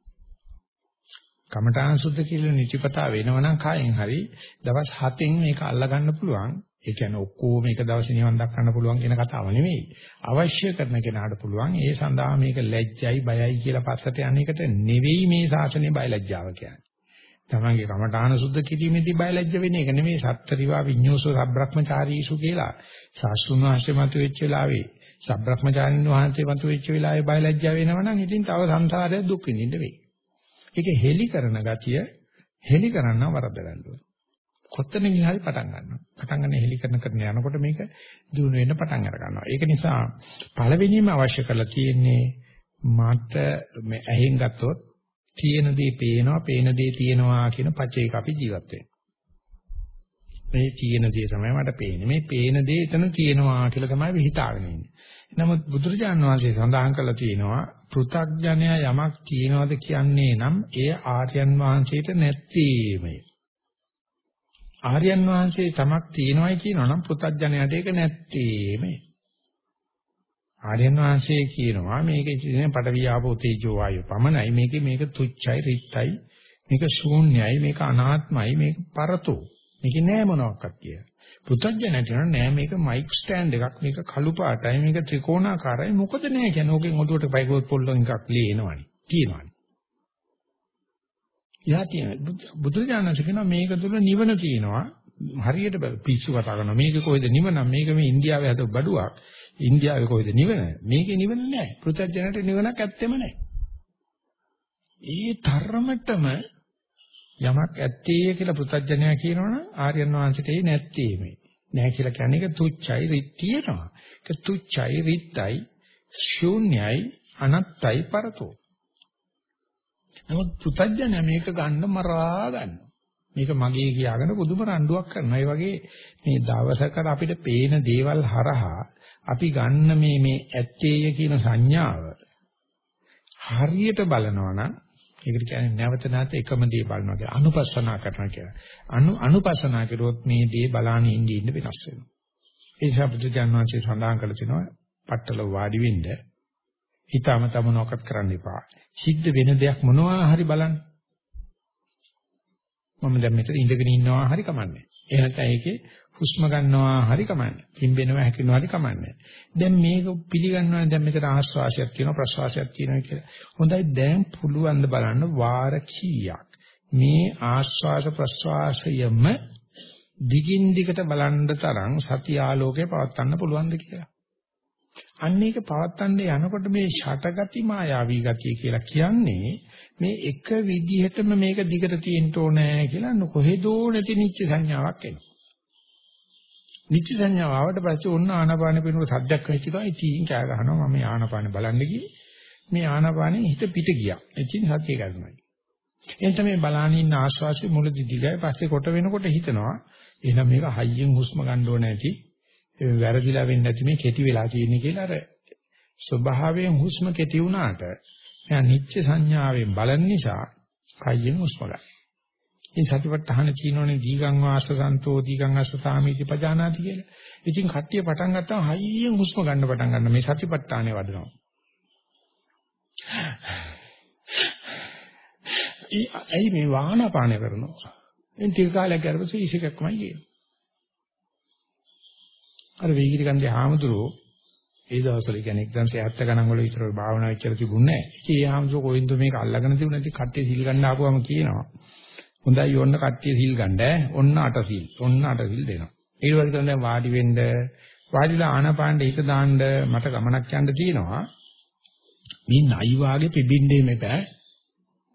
කමඨාන් සුද්ධ කියලා නිතිපතා වෙනවනම් කායෙන් හරි දවස් 7න් මේක අල්ලා ගන්න පුළුවන්. ඒ කියන්නේ ඔක්කොම එක දවසේ නිවන් දක්වන්න පුළුවන් කියන කතාව නෙමෙයි. අවශ්‍ය කරන කෙනාට පුළුවන්. ඒ සඳහා මේක ලැජ්ජයි බයයි කියලා පස්සට යන එකට නෙවෙයි මේ ශාසනයේ බයලජ්ජාව කියන්නේ. තමන්ගේ කමඨාන සුද්ධ කිරීමේදී බයලජ්ජ වෙන එක නෙමෙයි සත්තරිවා විඤ්ඤෝසෝ සබ්‍රක්‍මචාරීසු කියලා. ශාස්ත්‍රුන් වහන්සේ මත වෙච්ච වෙලාවේ සබ්‍රක්‍මචාරින් වහන්සේ මත වෙච්ච වෙලාවේ බයලජ්ජා වෙනවනම් ඉතින් තව සංසාරයක් දුක් විඳින්න වෙයි. ඒක හෙලි කරන ගතිය හෙලි කරන්න වරද්ද ගන්න ඕනේ. කොතනින් හරි පටන් ගන්නවා. පටන් ගන්න හෙලි කරන කරන යනකොට මේක දිනු වෙන්න පටන් අර ගන්නවා. ඒක නිසා පළවෙනිම අවශ්‍ය කරලා තියෙන්නේ මට මේ ඇහෙන් ගත්තොත් තියෙන දේ පේනවා, පේන දේ තියෙනවා කියන පචේක අපි ජීවත් වෙන්නේ. මේ තියෙන දේ තමයි මට පේන්නේ. මේ පේන දේ එතන තියෙනවා කියලා තමයි හිතාගෙන ඉන්නේ. නමුත් බුදුරජාණන් වහන්සේ සඳහන් කළා තියෙනවා පෘථග්ජනයා යමක් තියනවාද කියන්නේ නම් එය ආර්යයන් වහන්සේට නැත්තේමය. ආර්යයන් වහන්සේ තමක් තියනවායි කියනවා නම් පෘථග්ජනයාට ඒක නැත්තේමය. ආර්යයන් වහන්සේ කියනවා මේකේ තියෙන පඩවි ආපෝ තේජෝ වායු පමණයි මේකේ මේක තුච්චයි රිත්යි මේක ශූන්‍යයි මේක අනාත්මයි මේක පරතෝ මේක නෑ මොනවාක්වත් කියලා. පුතඥ කියන නෑ මේක මයික් ස්ටෑන්ඩ් එකක් මේක කළු පාටයි මේක ත්‍රිකෝණාකාරයි. මොකද නෑ කියන්නේ? ඕකෙන් ඔළුවට පයිගොත් පොල්ලෙන් එකක් ලේනවනේ තියෙනවනේ. යා තියෙන බුදුරජාණන් කියනවා මේක තුල නිවන තියෙනවා. හරියට බල පිස්සු කතා කරනවා. මේක කොයිද නිවන? මේක මේ ඉන්දියාවේ හද බඩුවක්. ඉන්දියාවේ කොයිද නිවන? මේකේ නිවන නෑ. පෘථජනට නිවනක් ඇත්තෙම නෑ. ඒ තරමටම යමක් ඇත්තේ කියලා පෘථජ්ජනයා කියනවනම් ආර්යයන් වහන්සේට ඒ නැත්තේ මේ. නැහැ කියලා කියන්නේ ඒක තුච්චයි රිත්තියනවා. ඒක තුච්චයි රිත්තයි ශූන්‍යයි අනත්තයි පරතෝ. නමුත් පෘථජ්ජනයා මේක ගන්න මරා ගන්නවා. මේක මගේ කියාගෙන පුදුම රණ්ඩුවක් කරනවා. ඒ වගේ මේ දවසකට අපිට පේන දේවල් හරහා අපි ගන්න මේ මේ ඇත්තේය කියන සංඥාව හරියට බලනවා නම් ඒකට කියන්නේ නැවත නැවත එකම දේ බලනවා කියලා. අනුපස්සනා කරනවා කියලා. අනු අනුපස්සනා කරුවොත් මේ දේ බලාන ඉඳී ඉන්න වෙනස් වෙනවා. ඒ නිසා බුදුජානක වහන්සේ සඳහන් කළ තිනවා පట్టල වාඩි වෙන්න හිතාම තමනෝකත් කරන්න එපා. සිද්ධ වෙන දෙයක් මොනවා හරි බලන්න. මම දැන් මෙතන ඉඳගෙන ඉන්නවා හරි කමන්නේ. එහෙ නැත්නම් ඒකේ හුස්ම ගන්නවා හරි කමන්නේ. පිම්බෙනවා හැකිනවා හරි කමන්නේ. දැන් මේක පිළිගන්නවා දැන් මෙතන ආශ්වාසයක් තියෙනවා ප්‍රශ්වාසයක් තියෙනවා කියලා. හොඳයි දැන් පුළුවන් ද බලන්න වාර කීයක් මේ ආශ්වාස ප්‍රශ්වාසයම දිගින් දිගට බලන්න තරම් සති ආලෝකේ පවත්වන්න පුළුවන්ද කියලා. අන්න ඒක පවත්වන්න යනකොට මේ ෂටගති මායාවී ගතිය කියලා කියන්නේ මේ එක විදිහටම මේක දිගට තියෙන්න ඕනේ කියලා කොහෙදෝ නැති නිච්ච සංඥාවක් එනවා. නිච්ච සංඥාව ආවට පස්සේ ඔන්න ආනාපාන පිනුර සද්දයක් වෙච්ච ගමන් ඉතින් කෑ ගහනවා මම මේ ආනාපාන බලන්න ගියේ. මේ ආනාපානෙ හිත පිට ගියා. ඉතින් සත්‍ය කරනවා. එතන මේ බලාන ඉන්න ආශ්වාසය මුලදි දිගයි පස්සේ කොට වෙනකොට හිතනවා එහෙනම් මේක හයියෙන් හුස්ම ගන්න ඕනේ නැති වැරදිලා වෙන්නේ නැති මේ කෙටි වෙලා තියෙන්නේ කියලා අර ස්වභාවයෙන් හුස්ම කෙටි වුණාට එයා නිත්‍ය සංඥාවෙන් බලන නිසා කයියෙන් හුස්ම ගන්න. මේ සතිපට්ඨාන කියනෝනේ දීගං වාසසන්තෝ දීගං අස්සසාමීති පජානාති කියලා. ඉතින් කට්ටිය පටන් ගත්තාම හයියෙන් හුස්ම ගන්න පටන් ගන්න මේ සතිපට්ඨානේ වඩනවා. ඇයි මේ වාහනපාන කරනවා? එන් ටික කාලයක් ගියපස්සේ ඉසිකක්මයි කියන්නේ. අර වේගිරි කන්දේ ආමතුරෝ ඒ දවස්වල කියන්නේ 1970 ගණන් වල විතර භාවනා විචාර තිබුණේ නැහැ. ඉතින් ඒ ආමතුරෝ කොයින්ද මේක අල්ලගෙන තිබුණා. ඉතින් කට්ටිය සිල් ගන්න ආපුවම කියනවා. හොඳයි ඕන්න කට්ටිය සිල් ගන්න ඈ. ඔන්න අට සිල්. ඔන්න අට සිල් දෙනවා. ඊට පස්සේ තමයි වාඩි වෙන්න වාඩිලා ආනපාණ්ඩ හිත දාන්න මට ගමනක් යන්න තියෙනවා. මේ නයි වාගේ පිබින්නේ මෙපෑ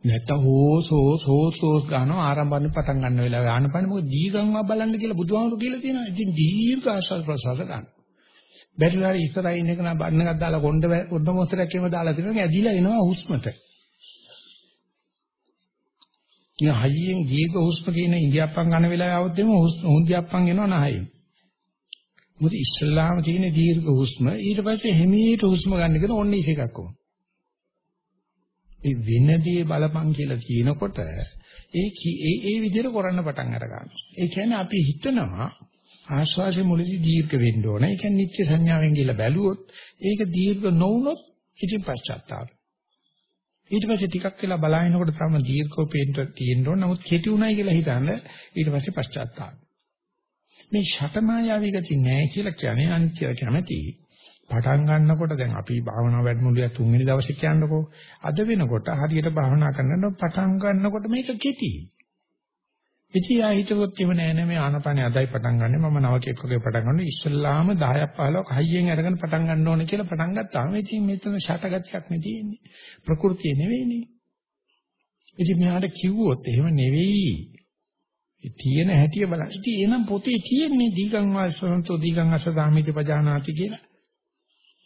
නැත්තම් හෝස් හෝස් හෝස් හෝස් ගන්නවා ආරම්භයෙන් පටන් ගන්න වෙලාවේ ආනපන මොකද දීගම්වා බලන්න කියලා බුදුහාමුදුරු කියලා තියෙනවා. ඉතින් දීර්ඝ ආශ්වාස ප්‍රශ්වාස ගන්න. බැරිලා ඉස්සරහින් එක නා බන්න එකක් දාලා කොණ්ඩ කොණ්ඩ මොස්තරයක් එහෙම දාලා තියෙනවා. ඇදිලා එනවා හුස්මට. ඉතින් හයියෙන් දීර්ඝ හුස්ම කියන ඉන්දියාප්පන් ගන්න වෙලාව આવොත් එimhe හුන්දියාප්පන් එනවා නහයෙන්. මොකද ඉස්ලාම තියෙන දීර්ඝ හුස්ම ඊට පස්සේ හිමීට හුස්ම ගන්න කියන ඔන්න ඉස් එකක් ඕන. ඒ වෙනදී බලපං කියලා කියනකොට ඒ ඒ ඒ විදිහට කරන්න පටන් අර ගන්නවා. ඒ කියන්නේ අපි හිතනවා ආශ්වාසය මුලදී දීර්ඝ වෙන්න ඕන. ඒ කියන්නේ නිත්‍ය සංඥාවෙන් කියලා බැලුවොත් ඒක දීර්ඝ නොවුනොත් ඉතින් පශ්චාත්තාප. ඊට පස්සේ ටිකක් වෙලා බලනකොට තමයි දීර්ඝව පේන්න තියෙන්න ඕන. නමුත් කෙටි උනායි කියලා හිතන්න ඊට පස්සේ පශ්චාත්තාප. මේ ෂටමායාවී ගති නැහැ කියලා කියන්නේ අනිත්‍ය කැමැති. පටන් ගන්නකොට දැන් අපි භාවනා වැඩමුළුවේ තුන්වෙනි දවසේ කියන්නකෝ අද වෙනකොට හරියට භාවනා කරනකොට පටන් ගන්නකොට මේක කෙටි. ඉතින් ආ හිතුවොත් එව නෑ නෑ මේ ආනපනේ අදයි පටන් ගන්නෙ මම නවකෙක් වගේ පටන් ගන්න ඉස්සල්ලාම 10ක් 15ක් හයියෙන් අරගෙන පටන් ගන්න ඕනේ කියලා පටන් ගත්තාම ඉතින් මෙතන ෂටගතියක් නේ තියෙන්නේ. ප්‍රകൃතිය නෙවෙයිනේ. ඉතින් මෙයාට කිව්වොත් එහෙම නෙවෙයි. තියෙන හැටිය බලන්න. ඉතින් එනම් පොතේ තියෙන්නේ දීගං වාසවන්තෝ දීගං අසදාමිති පජානාති කියලා.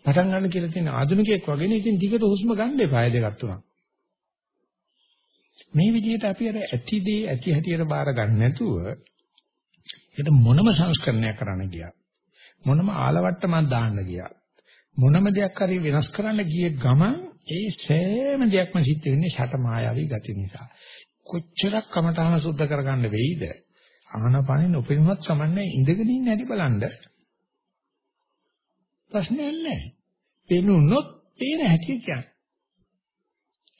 පටන් ගන්න කියලා තියෙන ආධුනිකයෙක් වගේ නේ ඉතින් දිගට හුස්ම ගන්න එපා දෙකක් තුනක්. මේ විදිහට අපි අර ඇති දේ ඇති හැටියට බාර ගන්න නැතුව ඒකට මොනම සංස්කරණයක් කරන්න ගියා. මොනම ආලවට්ටමක් දාන්න ගියා. මොනම දෙයක් හරි වෙනස් කරන්න ගිය ගමන් ඒ සෑම දෙයක්ම සිද්ධ වෙන්නේ ෂට මායාවී ගති නිසා. කොච්චරක් කමඨාන සුද්ධ කරගන්න වෙයිද? ආනපනෙ නොපෙනුනත් සමන්නේ ඉඳගෙන ඉන්න හැටි බලන්න ප්‍රශ්නයක් නැහැ. පෙනුනොත් පේන හැටි කියන්නේ.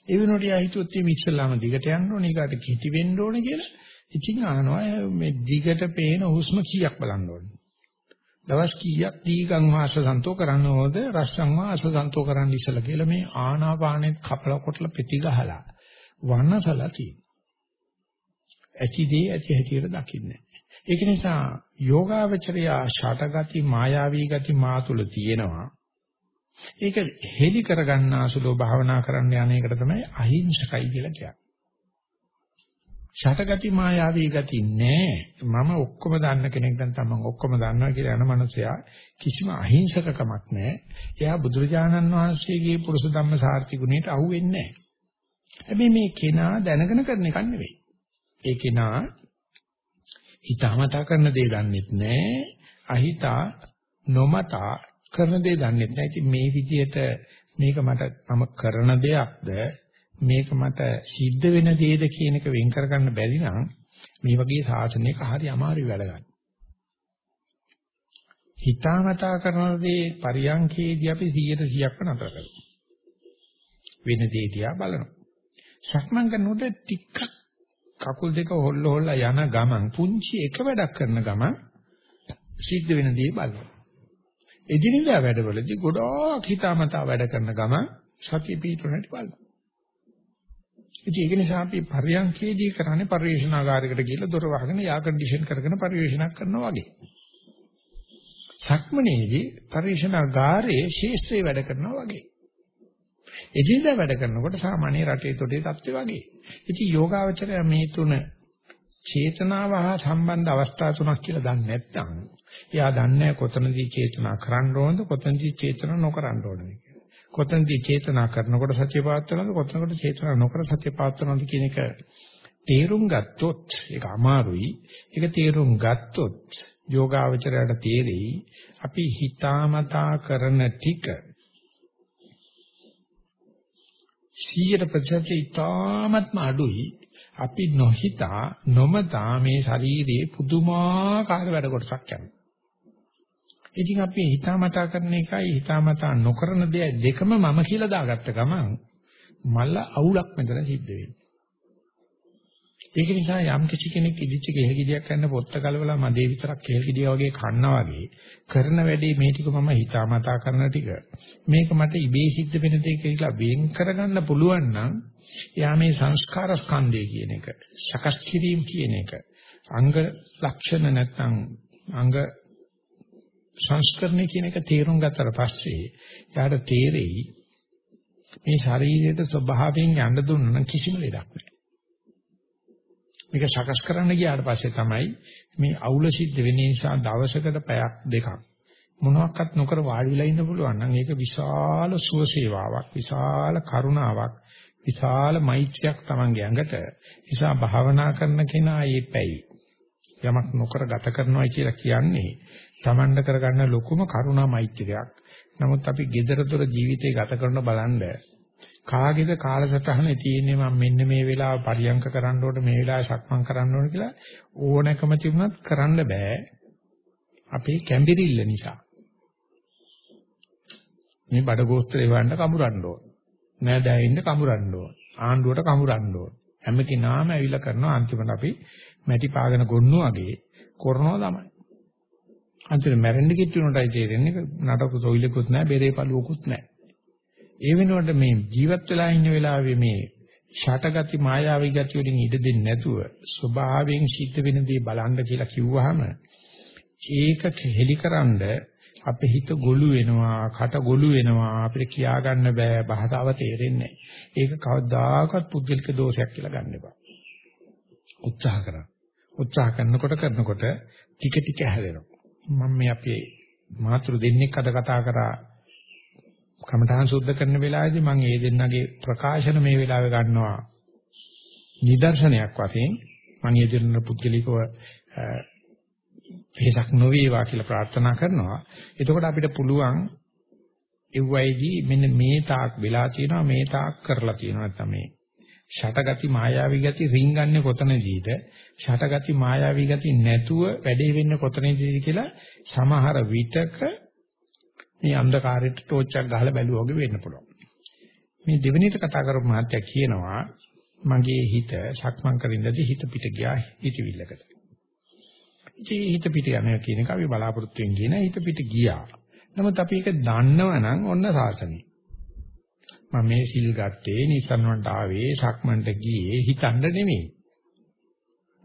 ඒ වෙනකොට යා හිතුවත් මේ ඉස්සල්ලාම දිගට යන්න ඕනේ, ඊකට කිටි වෙන්න ඕනේ කියලා. ඉතින් අහනවා මේ දිගට පේන හුස්ම කීයක් බලන්න ඕනේ. දවස් කීයක් දීගං වාස සන්තෝ කරන්න ඕනද රස්සං වාස සන්තෝ කරන්න ඉස්සලා කියලා මේ ආනාපානෙත් කපල කොටලා පෙති ගහලා වන්නසලා තියෙනවා. ඇතිදී ඇති හැටියට දකින්නේ. ඒක නිසා යෝගාවචරය ෂටගති මායාවී ගති මා තුල තියෙනවා. ඒක හෙලි කරගන්න අසුලෝ භාවනා කරන්න යන එකට තමයි අහිංසකයි කියලා කියන්නේ. ෂටගති මායාවී ගති නෑ. මම ඔක්කොම දන්න කෙනෙක් නම් තමන් ඔක්කොම දන්නවා කියලා යන මනුස්සයා කිසිම අහිංසකකමක් නෑ. එයා බුදුරජාණන් වහන්සේගේ පුරුෂ ධම්ම සාර්ථි ගුණයට අහු වෙන්නේ නෑ. හැබැයි මේ කෙනා දැනගෙන කරන එකක් නෙවෙයි. ඒ කෙනා හිතාමතා කරන දේ දන්නෙත් නැහැ. අහිතා නොමතා කරන දේ දන්නෙත් නැහැ. ඉතින් මේ විදිහට මේක මට මම කරන දෙයක්ද මේක මට සිද්ධ වෙන දේද කියන එක වෙන් කරගන්න බැරි නම් මේ වගේ සාසනයක හරි අමාරු වැඩ ගන්න. හිතාමතා කරන දේ පරියන්කේදී අපි 100%ක්ම නතර කරනවා. වෙන දේ දිහා බලනවා. සක්මන් කරනකොට ටිකක් කකුල් දෙක හොල්ල හොල්ලා යන ගමන් පුංචි එක වැඩක් කරන ගමන් සිද්ධ වෙන දේ බලනවා. එදිනෙදා වැඩවලදී ගොඩාක් හිතාමතා වැඩ කරන ගමන් සතිය පිටුනට බලනවා. ඉතින් ඒක නිසා අපි පරියන්කේදී කරන්නේ පරිවේශනාගාරයකට ගිහිල්ලා දොර වහගෙන යා කන්ඩිෂන් කරගෙන පරිවේශනක් කරනවා වගේ. සක්මනේදී පරිවේශනාගාරයේ ශේෂ්ත්‍රයේ වැඩ කරනවා වගේ. එදිනදා වැඩ කරනකොට සාමාන්‍ය රටේ තොටේ தත්ත්වය වගේ. ඉතින් යෝගාවචරය මේ තුන චේතනාව හා සම්බන්ධ අවස්ථා තුනක් කියලා දන්නේ නැත්නම් එයා දන්නේ කොතනදී චේතනා කරන්න ඕනද කොතනදී චේතනා නොකරන්න ඕනද කියලා. කොතනදී චේතනා කරනකොට සත්‍ය පාත්‍රනද කොතනකට චේතනා නොකර සත්‍ය පාත්‍රනද කියන එක තේරුම් ගත්තොත් ඒක අමාරුයි. ඒක තේරුම් ගත්තොත් යෝගාවචරයට තේරෙයි අපි හිතාමතා කරන ටික 100 ප්‍රතිශත ඉතාමත්ම අඩුයි. අපි නොහිතා නොමතා මේ ශරීරයේ පුදුමාකාර වැඩ කොටසක් කරනවා. ඉතින් අපි හිතාමතා කරන එකයි හිතාමතා නොකරන දෙය දෙකම මම කියලා දාගත්ත ගමන් මල්ල අවුලක් මෙතන සිද්ධ වෙනවා. ඒක නිසා යම් කිසි කෙනෙක් ඉදිච්ච ගෙහෙල් ගෙඩියක් ගන්න පොත්ත කලවලා මදේ විතරක් ගෙහෙල් ගෙඩිය වගේ කන්නා වගේ කරන වැඩේ මේ ටික මම හිතාමතා කරන ටික මේක මට ඉබේ සිද්ධ වෙන දෙයක් කියලා වෙන් කරගන්න පුළුවන් නම් එයා මේ සංස්කාර ස්කන්ධය කියන එක සකස් කිරීම කියන එක අංග ලක්ෂණ නැත්නම් අංග සංස්කරණය කියන එක තේරුම් ගත්තට පස්සේ එයාට තේරෙයි මේ ශරීරයේ ස්වභාවයෙන් යන්න දුන්න කිසිම ලෙඩක් නැහැ. මේක සකස් කරන්න ගියාට පස්සේ තමයි මේ අවුල සිද්ධ වෙන්නේ නිසා දවසකට පැයක් දෙකක් මොනවාක්වත් නොකර වාඩි වෙලා ඉන්න පුළුවන් නම් ඒක විශාල සුවසේවාවක් විශාල කරුණාවක් විශාල මෛත්‍රියක් Tamange ඇඟට. නිසා භාවනා කරන කෙනා මේ පැයි. යමක් නොකර ගත කරනවා කියලා කියන්නේ. Tamanda කරගන්න ලොකුම කරුණා මෛත්‍රියක්. නමුත් අපි gedara dora ජීවිතේ ගත කරන බලන්න කාගේද කාලසටහනේ තියෙන්නේ මම මෙන්න මේ වෙලාව පරියන්ක කරන්න ඕනේ මේ වෙලාව සක්මන් කරන්න ඕනේ කියලා ඕනකම තිබුණත් කරන්න බෑ. අපේ කැම්බිරිල්ල නිසා. මේ බඩගෝස්තරේ වන්න කමුරන්න ඕන. නෑ දැයින්න කමුරන්න ඕන. ආණ්ඩුවට කමුරන්න ඕන. හැම කෙනාම ඇවිල්ලා කරනවා අන්තිමට අපි මැටි පාගෙන ගොන්නු වගේ කරනවා තමයි. අන්තිමට මැරෙන්න කිට්ටුනටයි තේරෙන්නේ. නඩකු තොইলකුත් නෑ බෙරේ පළුවකුත් නෑ. ඒ වෙනුවට මේ ජීවත් වෙලා ඉන්න වෙලාවේ මේ ෂටගති මායාවී ගති වලින් ඉඩ දෙන්නේ නැතුව ස්වභාවයෙන් සිද්ධ වෙන දේ බලන්න කියලා කිව්වහම ඒක හෙලිකරනද අපේ හිත ගොළු වෙනවා කට ගොළු වෙනවා අපිට කියා ගන්න බෑ භාෂාව තේරෙන්නේ ඒක කවදාකවත් පුද්ගලික දෝෂයක් කියලා ගන්න එපා. උත්සාහ කරා උත්සාහ කරනකොට කරනකොට ටික ටික හැදෙනවා මම මේ අපේ මාතෘ දෙන්නෙක් අද කතා කරා. කමඨාන් සුද්ධ කරන වෙලාවේදී මම ඒ දෙන්නගේ ප්‍රකාශන මේ වෙලාවේ ගන්නවා. නිදර්ශනයක් වශයෙන් මම ඒ දෙන්න පුද්ගලිකව වෙහසක් නොවේවා කියලා ප්‍රාර්ථනා කරනවා. එතකොට අපිට පුළුවන් එව්වයිදී මෙන්න මේ තාක් වෙලා තියෙනවා මේ තාක් කරලා තියෙනවා නැත්නම් මේ ෂටගති මායාවී ගති රින්ගන්නේ කොතනදීද ෂටගති මායාවී ගති නැතුව වැඩේ වෙන්නේ කොතනදීද කියලා සමහර විටක මේ අන්ධකාරයට ටෝච් එකක් ගහලා බැලුවා වගේ වෙන්න පුළුවන්. මේ දෙවෙනිට කතා කරපු මාත්‍යා කියනවා මගේ හිත සක්මන් කරින්දදී හිත පිට ගියා හිතවිල්ලකට. ඉතින් හිත පිට යනවා කියන එක අපි බලාපොරොත්තු වෙන කියන හිත පිට ගියා. නමුත් අපි ඒක දන්නවනම් ඔන්න සාසනෙ. මම මේ සිල් ගත්තේ නිසන් වලට ආවේ සක්මන්ට ගියේ හිතන්න නෙමෙයි.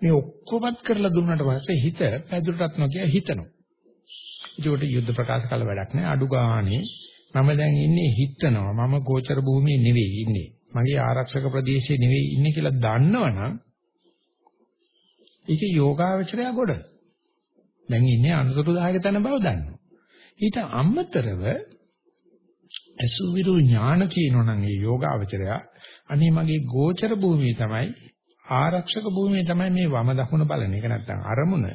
මේ ඔක්කොමත් කරලා දුන්නාට පස්සේ හිත පැදුරටත් නොකිය හිතනවා. ඒකට යුද්ධ ප්‍රකාශ කළ වැඩක් නෑ අඩු ගානේ මම දැන් ඉන්නේ හිටනවා මම ගෝචර භූමියේ නෙවෙයි ඉන්නේ මගේ ආරක්ෂක ප්‍රදේශයේ නෙවෙයි ඉන්නේ කියලා දන්නවනම් ඒක යෝගාවචරය ගොඩ දැන් ඉන්නේ අනුසුතුදායක තැන බව දන්නවා ඊට අමතරව අසුවිරු ඥාන කියනෝනම් ඒ යෝගාවචරය අනේ මගේ ගෝචර භූමිය තමයි ආරක්ෂක භූමිය තමයි මේ වම දකුණ බලන එක නැත්තම් අරමුණ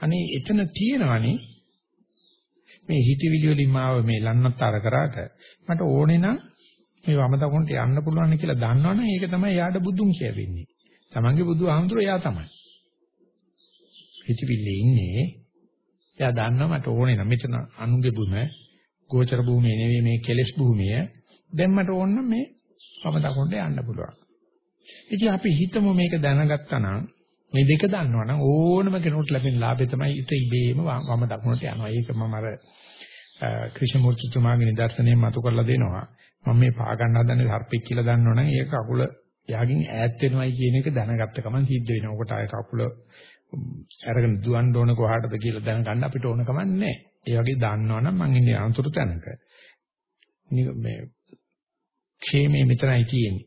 අනේ එතන තියෙනවනේ මේ හිතවිලි වලින් මාව මේ ලන්නත්තර කරාට මට ඕනේ නම් මේ වම දකුණට යන්න පුළුවන් කියලා දන්නවනේ ඒක තමයි යාට බුදුන් කියවෙන්නේ. Tamange බුදු ආමතුරු එයා තමයි. හිතවිල්ලේ ඉන්නේ එයා දන්නවා මට ඕනේ නම් මෙතන අනුගේ බුම ගෝචර භූමිය නෙවෙයි මේ කෙලෙස් භූමිය. දැන් මට ඕන මේ වම දකුණට යන්න පුළුවන්. ඉතින් අපි හිතමු මේක දැනගත්තා නම් මේ දෙක දන්නවනම් ඕනම කෙනෙකුට ලැබෙන ලාභය තමයි ඊට ඉබේම වම දකුණට යනවා. ඒක මම අර ක්‍රිෂ්ණමූර්තිතුමාගේ නිදර්ශනයෙන් මතු කරලා දෙනවා. මම මේ පා ගන්න හදන්නේ සර්පෙක් කියලා දන්නවනම් ඒක කකුල යාගින් ඈත් වෙනවයි කියන එක දැනගත්ත ගමන් සිද්ධ වෙනවා. ඔකට ආය කකුල අරගෙන දුවන්න ඕන කොහාටද කියලා දැනගන්න අපිට ඕන කමක් නැහැ. ඒ වගේ දන්නවනම් මං ඉන්නේ අනුතුරු තැනක. මේ ക്ഷേමේ මෙතනයි තියෙන්නේ.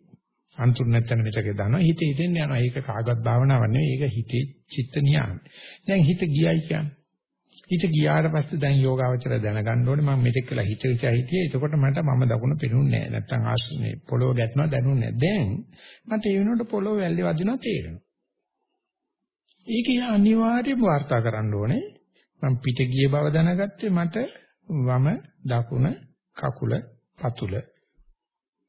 අනුතුරු නැත්තන මෙතක දන්නවා. හිත හිතෙන් යනවා. ඒක කාගවත් භාවනාවක් නෙවෙයි. ඒක හිතේ චිත්ත නියම. දැන් හිත ගියයි කියන්නේ. හිත ගියාට පස්සේ දැන් යෝගාවචර දැනගන්න ඕනේ මම මෙතෙක් කියලා හිත විචා හිටියේ. එතකොට මට මම දකුණ පෙනුන්නේ නැහැ. නැත්තම් ආස්නේ පොළොව ගැටෙනවා දැනුන්නේ නැහැ. දැන් මට ඒ වෙනකොට පොළොව වැල්ලේ වදිනවා තේරෙනවා. ඒක අනිවාර්යයෙන්ම වාර්තා කරන්න ඕනේ. මම පිට ගිය බව දැනගත්තේ මට වම දකුණ කකුල පතුල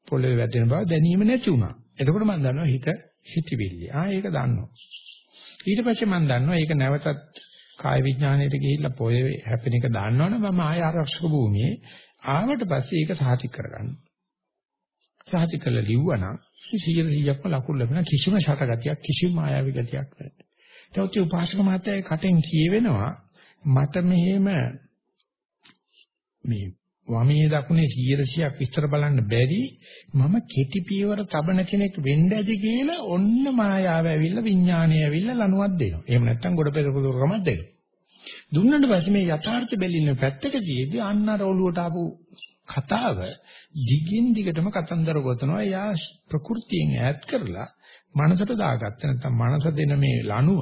පොළවේ වැටෙන බව දැනීම නැති වුණා. එතකොට මම දන්නවා හිත හිතවිල්ල. ආ ඒක දන්නවා. ඊට පස්සේ මම දන්නවා ඒක නැවතත් කාය විඥාණයට ගිහිල්ලා පොයේ හැපෙන එක දන්නවනේ මම ආය ආරක්ෂක භූමියේ ආවට පස්සේ ඒක සාතික කරගන්නවා. සාතික කළ ලිව්වනම් 100%ක්ම ලකුණු ලැබෙන කිසිම ෂටගතියක් කිසිම මායාවී ගතියක් නැහැ. ඒත් උපාසක මහත්තයා කටෙන් කියවෙනවා මට මෙහෙම මේ වමේ දකුණේ 100ක් විස්තර බලන්න බැරි මම කෙටි පියවර තබන කෙනෙක් වෙන්න ඇති කියලා ඔන්න මායාව ඇවිල්ලා විඥානය ඇවිල්ලා ලනුවක් දෙනවා. එහෙම නැත්නම් ගොඩ පෙරපුරකමක් දෙනවා. දුන්නට පස්සේ මේ යථාර්ථ බැලින්න පැත්තකදීදී අන්න අර ඔළුවට ආපු කතාව දිගින් දිගටම කතන්දර ගොතනවා. එයා ප්‍රകൃතියෙන් ඈත් කරලා මනසට දාගත්ත නැත්නම් මනස දෙන මේ ලනුව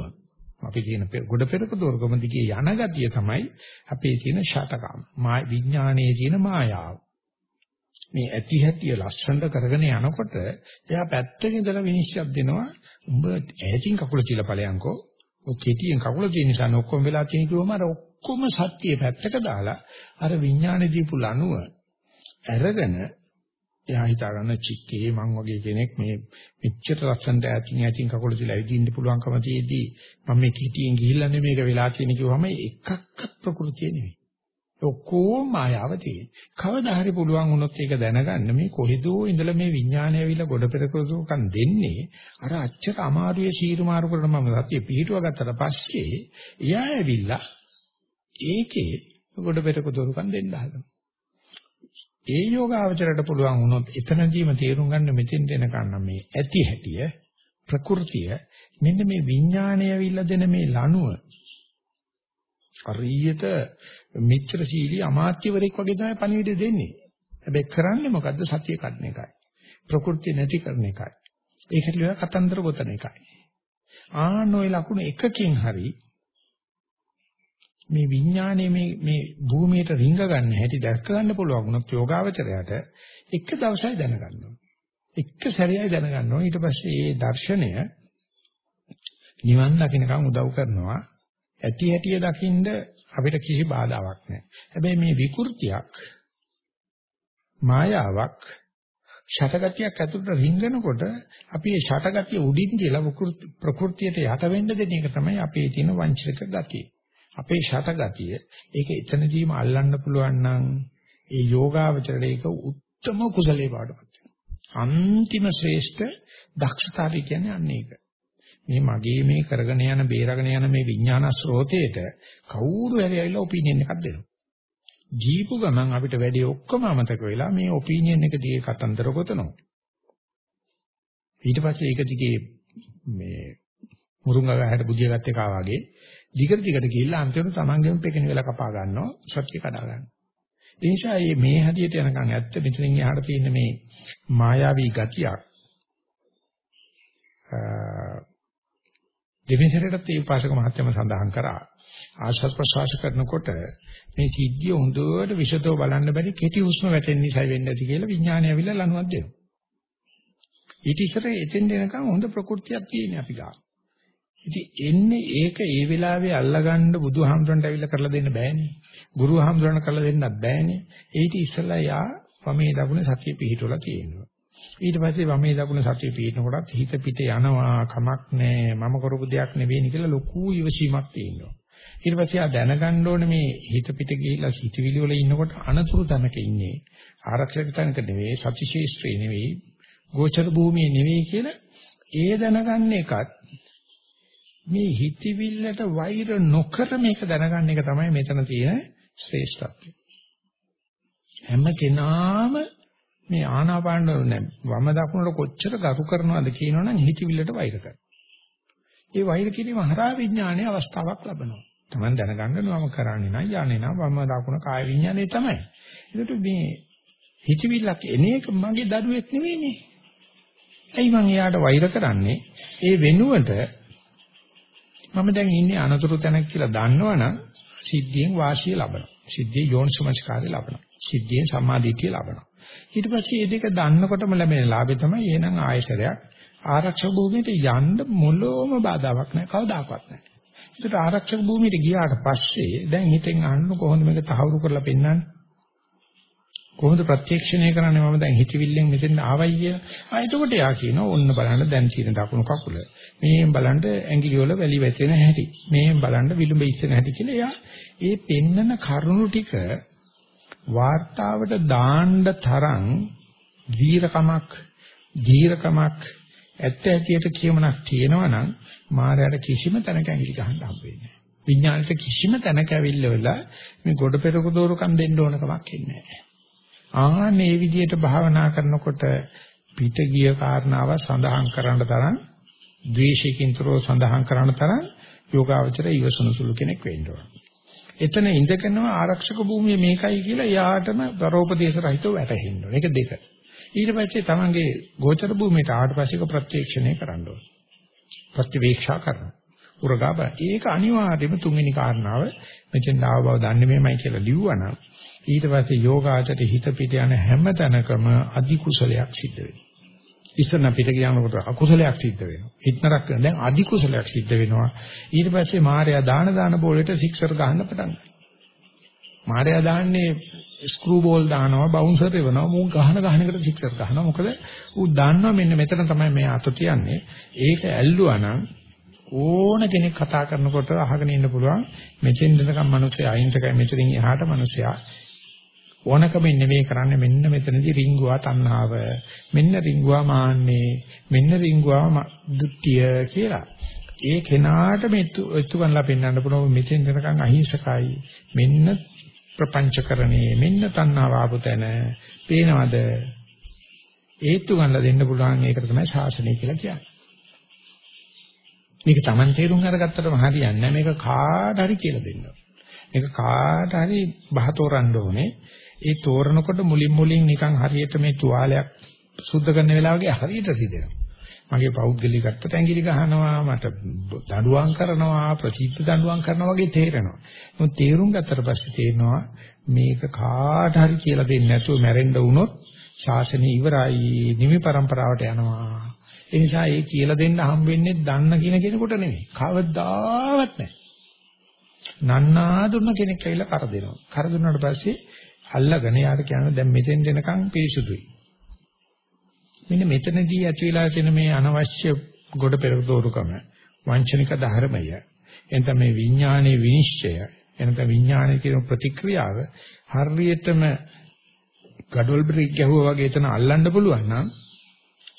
අපි කියන ගොඩ පෙරක දෝරගම දිගේ යන ගතිය තමයි අපේ තියෙන ෂටකම්. මා විඥානයේ තියෙන මායාව. මේ ඇති හැටිය ලස්සනට කරගෙන යනකොට එයා පැත්තකින් ඉඳලා විනිශ්චයක් දෙනවා. උඹ ඈතින් කකුල තියලා ඵලයන්කෝ. ඔය කෙටියෙන් කකුල තියෙන නිසා ඔක්කොම වෙලා තියෙන කිව්වම අර ඔක්කොම සත්‍ය පැත්තක දාලා අර විඥානේ දීපු ලනුව අරගෙන එයා හිතා ගන්න චික්කේ මං වගේ කෙනෙක් මේ මෙච්චර ලස්සනට ඈතින් ඈතින් කකුල දිලා ඇවිදින්න පුළුවන්කම තියේදී මම මේ කිටියෙන් ගිහිල්ලා නෙමෙයි මේක වෙලා කියන කිව්වම එකක්වත් ප්‍රകൃතිය නෙමෙයි. ඔක්කොම මායාව තියෙන. කවදා හරි පුළුවන් වුණොත් ඒක දැනගන්න මේ කොහෙදෝ ඉඳලා මේ විඥානය ඇවිල්ලා ගොඩ පෙරකසුකම් දෙන්නේ අර අච්චර අමාරුවේ සීරු මාරු කරන මම සතිය පිහිටුව ගත්තට පස්සේ එයා ඇවිල්ලා ඒකේ ගොඩ පෙරකසුකම් දෙන්න හදනවා. ඒ යෝගාවචරයට පුළුවන් වුණොත් එතනදීම තේරුම් ගන්න මෙතෙන් දෙනකන් මේ ඇති හැටිය ප්‍රകൃතිය මෙන්න මේ විඥාණය ඇවිල්ලා දෙන මේ ලනුව හරියට මිත්‍රශීලී අමාත්‍යවරයෙක් වගේ තමයි පණිවිඩ දෙන්නේ. හැබැයි කරන්නේ මොකද්ද සතිය කඩන එකයි. ප්‍රകൃතිය නැති කරන එකයි. ඒකට ලියලා කතන්දර ගොතන එකයි. ආන ඔය ලකුණු එකකින් හරි මේ විඥානයේ මේ මේ භූමියට රිංග ගන්න හැටි දැක ගන්න පුළුවන් වුණොත් යෝගාවචරයට එක දවසයි දැනගන්න ඕනේ. එක සැරේයි දැනගන්න ඕනේ. ඊට පස්සේ මේ දර්ශනය නිවන් දකින්නකම් උදව් කරනවා. ඇති ඇටිය දකින්ද අපිට කිසි බාධාවක් නැහැ. හැබැයි මේ විකෘතියක් මායාවක් ෂටගතියක් ඇතුළට රිංගනකොට අපි මේ ෂටගතිය උඩින් කියලා ප්‍රകൃතියට යට වෙන්න දෙන එක තමයි අපේ තියෙන වංචනික ගතිය. අපේ ෂටගතිය ඒක එතනදීම අල්ලන්න පුළුවන් නම් ඒ යෝගාවචරයේ ඒක උත්තරම කුසලයේ පාඩපත් අන්තිම ශ්‍රේෂ්ඨ දක්ෂතාවය කියන්නේ අන්න ඒක. මේ මගේ මේ කරගෙන යන බේරගෙන යන මේ විඥාන ස්රෝතේට කවුරු හරි ඇවිල්ලා ඔපිනියන් එකක් දෙනවා. ජීපු ගමන් අපිට වැඩි ඔක්කොම අමතක වෙලා මේ ඔපිනියන් එක දිගේ කතන්දර ගොතනවා. ඊට පස්සේ ඒක දිගේ මේ මුරුංගා ගහට බුදිය ගත්ත එකා වගේ දිගට දිගට ගිහිල්ලා අන්තිමට තමන්ගෙම පෙකින වෙලා කපා ගන්නවා සත්‍ය කඩා ගන්නවා. ඒ නිසා මේ මේ හදියට යනකම් ඇත්ත මෙතනින් එහාට තියෙන මේ මායාවී ගතියක් දෙවිසරටත් ඒ උපාසක මහත්මයා සඳහන් කරා ආශ්වාස ප්‍රශ්වාස කරනකොට මේ සිද්ධිය හොඳට විෂදව බලන්න බැරි කෙටි හුස්ම වැටෙන නිසා වෙන්නේ නැති කියලා විඥානය ඇවිල්ලා ලනුවක් දෙනවා. ඊට ඉස්සර එතෙන් දෙනකම් හොඳ ප්‍රകൃතියක් තියෙන අපි ගන්න. ඉතින් එන්නේ ඒක ඒ වෙලාවේ අල්ලගන්න බුදුහාමුදුරන්ට ඇවිල්ලා කරලා දෙන්න බෑනේ. ගුරුහාමුදුරන්ට කරලා දෙන්නත් බෑනේ. ඊට ඉස්සලා යා වමේ දකුණේ සතිය පිහිටවලා තියෙනවා. ඊට පස්සේ වමේ දකුණ සතිය පිහිටනකොටත් හිත පිට යනවා කමක් නැහැ මම කරපු දෙයක් නෙවෙයි කියලා ලොකු ඉවසීමක් තියෙනවා. ඊට පස්සේ ආ දැනගන්න ඕනේ මේ හිත පිට ගිහිලා හිතවිලි වල ඉන්නකොට අනතුරු තැනක ඉන්නේ. ආරක්ෂක තැනක නෙවෙයි සති ශේෂ්ත්‍රේ නෙවෙයි ගෝචර භූමියේ නෙවෙයි කියලා ඒ දැනගන්න එකත් මේ හිතවිල්ලට වෛර නොකර මේක දැනගන්න එක තමයි මෙතන තියෙන ශ්‍රේෂ්ඨත්වය. හැම කෙනාම මේ ආනාපාන වම දකුණට කොච්චර ගරු කරනවද කියනවනම් හිතවිල්ලට වෛර කරනවා. ඒ වෛර කිරීම හරහා විඥානයේ අවස්ථාවක් ලබනවා. Taman දැනගන්න මම කරන්නේ නෑ යන්නේ නෑ වම දකුණ කාය විඥානේ තමයි. ඒකට මේ හිතවිල්ලක් එන එක මගේ දඩුවෙක් නෙවෙයිනේ. ඇයි මං එයාට වෛර කරන්නේ? ඒ වෙනුවට මම දැන් ඉන්නේ අනතුරු තැනක් කියලා දන්නවනම් සිද්ධියෙන් වාසිය ලබනවා. සිද්ධියේ යෝනිසමස්කාරය ලබනවා. සිද්ධියෙන් සම්මාදිටිය ලබනවා. ඊට පස්සේ මේ දෙක දන්නකොටම ලැබෙන ලාභය තමයි එහෙනම් ආයතරයක් ආරක්ෂක භූමියට යන්න මොළොම බාධාවක් නැහැ කවදාකවත් නැහැ. ඒකට ආරක්ෂක භූමියට ගියාට පස්සේ දැන් හිතෙන් අහන්න කොහොමද මේක තහවුරු කරලා පෙන්වන්නේ? කොහොමද ප්‍රත්‍යක්ෂණය කරන්නේ මම දැන් හිතවිල්ලෙන් මෙතෙන් ආවයි කියලා. ආ එතකොට යා කියනවා ඔන්න බලන්න දැන් තියෙන දකුණු කකුල. මේ බලන්න ඇඟිලි වල වැලි වැටෙන හැටි. මේ බලන්න විලුඹ ඉස්සෙන හැටි කියලා එයා ඒ පෙන්නන කරුණු ටික වාර්තාවට දාන්න තරම් දීරකමක් දීරකමක් ඇත්ත ඇතියට කියමනක් තියෙනවා නම් මායයට කිසිම තැනක ඇඟිලි ගහන්න හම්බ වෙන්නේ නැහැ. විඥාණයට කිසිම තැනක ඇවිල්ලා මේ ගොඩ පෙරක දෝරුකම් දෙන්න ඕන කමක් ඉන්නේ නැහැ. ආන් මේ විදිහට භාවනා කරනකොට පිට ගිය කාරණාව සඳහන් කරන්න තරම් ද්වේෂිකින්තරෝ සඳහන් කරන්න තරම් යෝගාවචර ඉවසන සුළු කෙනෙක් වෙන්න ඕන. එතන ඉඳගෙනම ආරක්ෂක භූමිය මේකයි කියලා යාටම දරෝපදේශ රහිතව වැටහෙන්න ඕන. ඒක දෙක. ඊට පස්සේ තමන්ගේ ගෝචර භූමියට ආවට පස්සේ ඒක ප්‍රත්‍යක්ෂණය කරන්න ඕන. ප්‍රතිවේක්ෂා කරනවා. උරගා බලන්න. ඒක අනිවාර්යයෙන්ම තුන්වෙනි කාරණාව මෙතෙන් ආව බව දන්නේ මේමයි කියලා ලිව්වනම් ඊට පස්සේ යෝගාචරයට හිත පිට යන හැම තැනකම අධි කුසලයක් සිද්ධ වෙනවා. ඉස්සන පිට කියනකොට අකුසලයක් සිද්ධ වෙනවා. හිතනරක් වෙන දැන් අධි කුසලයක් සිද්ධ වෙනවා. ඊට පස්සේ මාර්යා දාන දාන බෝලෙට සික්සර් ගහන්න පටන් ගන්නවා. මාර්යා දාන්නේ ස්ක්‍රූ බෝල් දානවා බවුන්සර් එවනවා මූ ගහන ගහන එකට සික්සර් ගහනවා. මොකද ඌ දන්නවා මෙන්න මෙතන තමයි මේ අත තියන්නේ. ඒක ඇල්ලුවා නම් ඕන කෙනෙක් කතා කරනකොට අහගෙන ඉන්න පුළුවන් මෙතෙන් දෙනකම් මිනිස්සු අයින්ටකයි මෙතනින් එහාට මිනිස්සයා ඕනකමින් නෙමෙයි කරන්නේ මෙන්න මෙතනදී රිංගුවා තණ්හාව. මෙන්න රිංගුවා මාන්නේ. මෙන්න රිංගුවා දුක්තිය කියලා. ඒ කෙනාට මේ එතු ගන්නලා පෙන්වන්න පුළුවන් මෙතෙන් දෙනකම් අහිංසකයි. මෙන්න ප්‍රපංචකරණේ මෙන්න තණ්හාව ආපු තැන පේනවද? ඒත්තු ගන්නලා දෙන්න පුළුවන් ඒකට තමයි ශාසනය කියලා කියන්නේ. මේක Taman තේරුම් අරගත්තටම හරියන්නේ නැහැ. මේක කාට හරි කියලා දෙන්න. මේක කාට හරි බහතෝරන්න ඕනේ. ඒ තෝරනකොට මුලින් මුලින් නිකන් හරියට මේ තුවාලයක් සුද්ධ කරන වෙලාවගේ හරියට සිදෙනවා. මගේ පෞද්ගලිකත්වයට ඇඟිලි ගහනවා මට දඬුවම් කරනවා ප්‍රතිත්ත දඬුවම් කරනවා වගේ තේරෙනවා. මොකද තේරුම් ගත්තට පස්සේ තේරෙනවා මේක කාට හරි කියලා දෙන්නේ නැතුව මැරෙන්න වුණොත් ශාසනය ඉවරයි නිමි પરම්පරාවට යනවා. ඒ නිසා ඒ කියලා දෙන්න හම්බෙන්නේ දන්න කියන කෙනෙකුට නෙමෙයි. කවදාවත් නැහැ. නන්නා දුන්න කෙනෙක් ඇවිල්ලා කර දෙනවා. කර දුන්නාට පස්සේ අල්ලගෙන යාට කියනවා දැන් මෙතෙන් දෙනකන් පිරිසුදුයි. මෙන්න මෙතනදී ඇති වෙලා තියෙන මේ අනවශ්‍ය ගොඩ පෙරදෝරුකම වංචනික ධර්මය එතන මේ විඥානයේ විනිශ්චය එනත විඥානයේ කියන ප්‍රතික්‍රියාව හරියටම ගඩොල් බ්‍රික් ගැහුවා වගේ එතන අල්ලන්න පුළුවන් නම්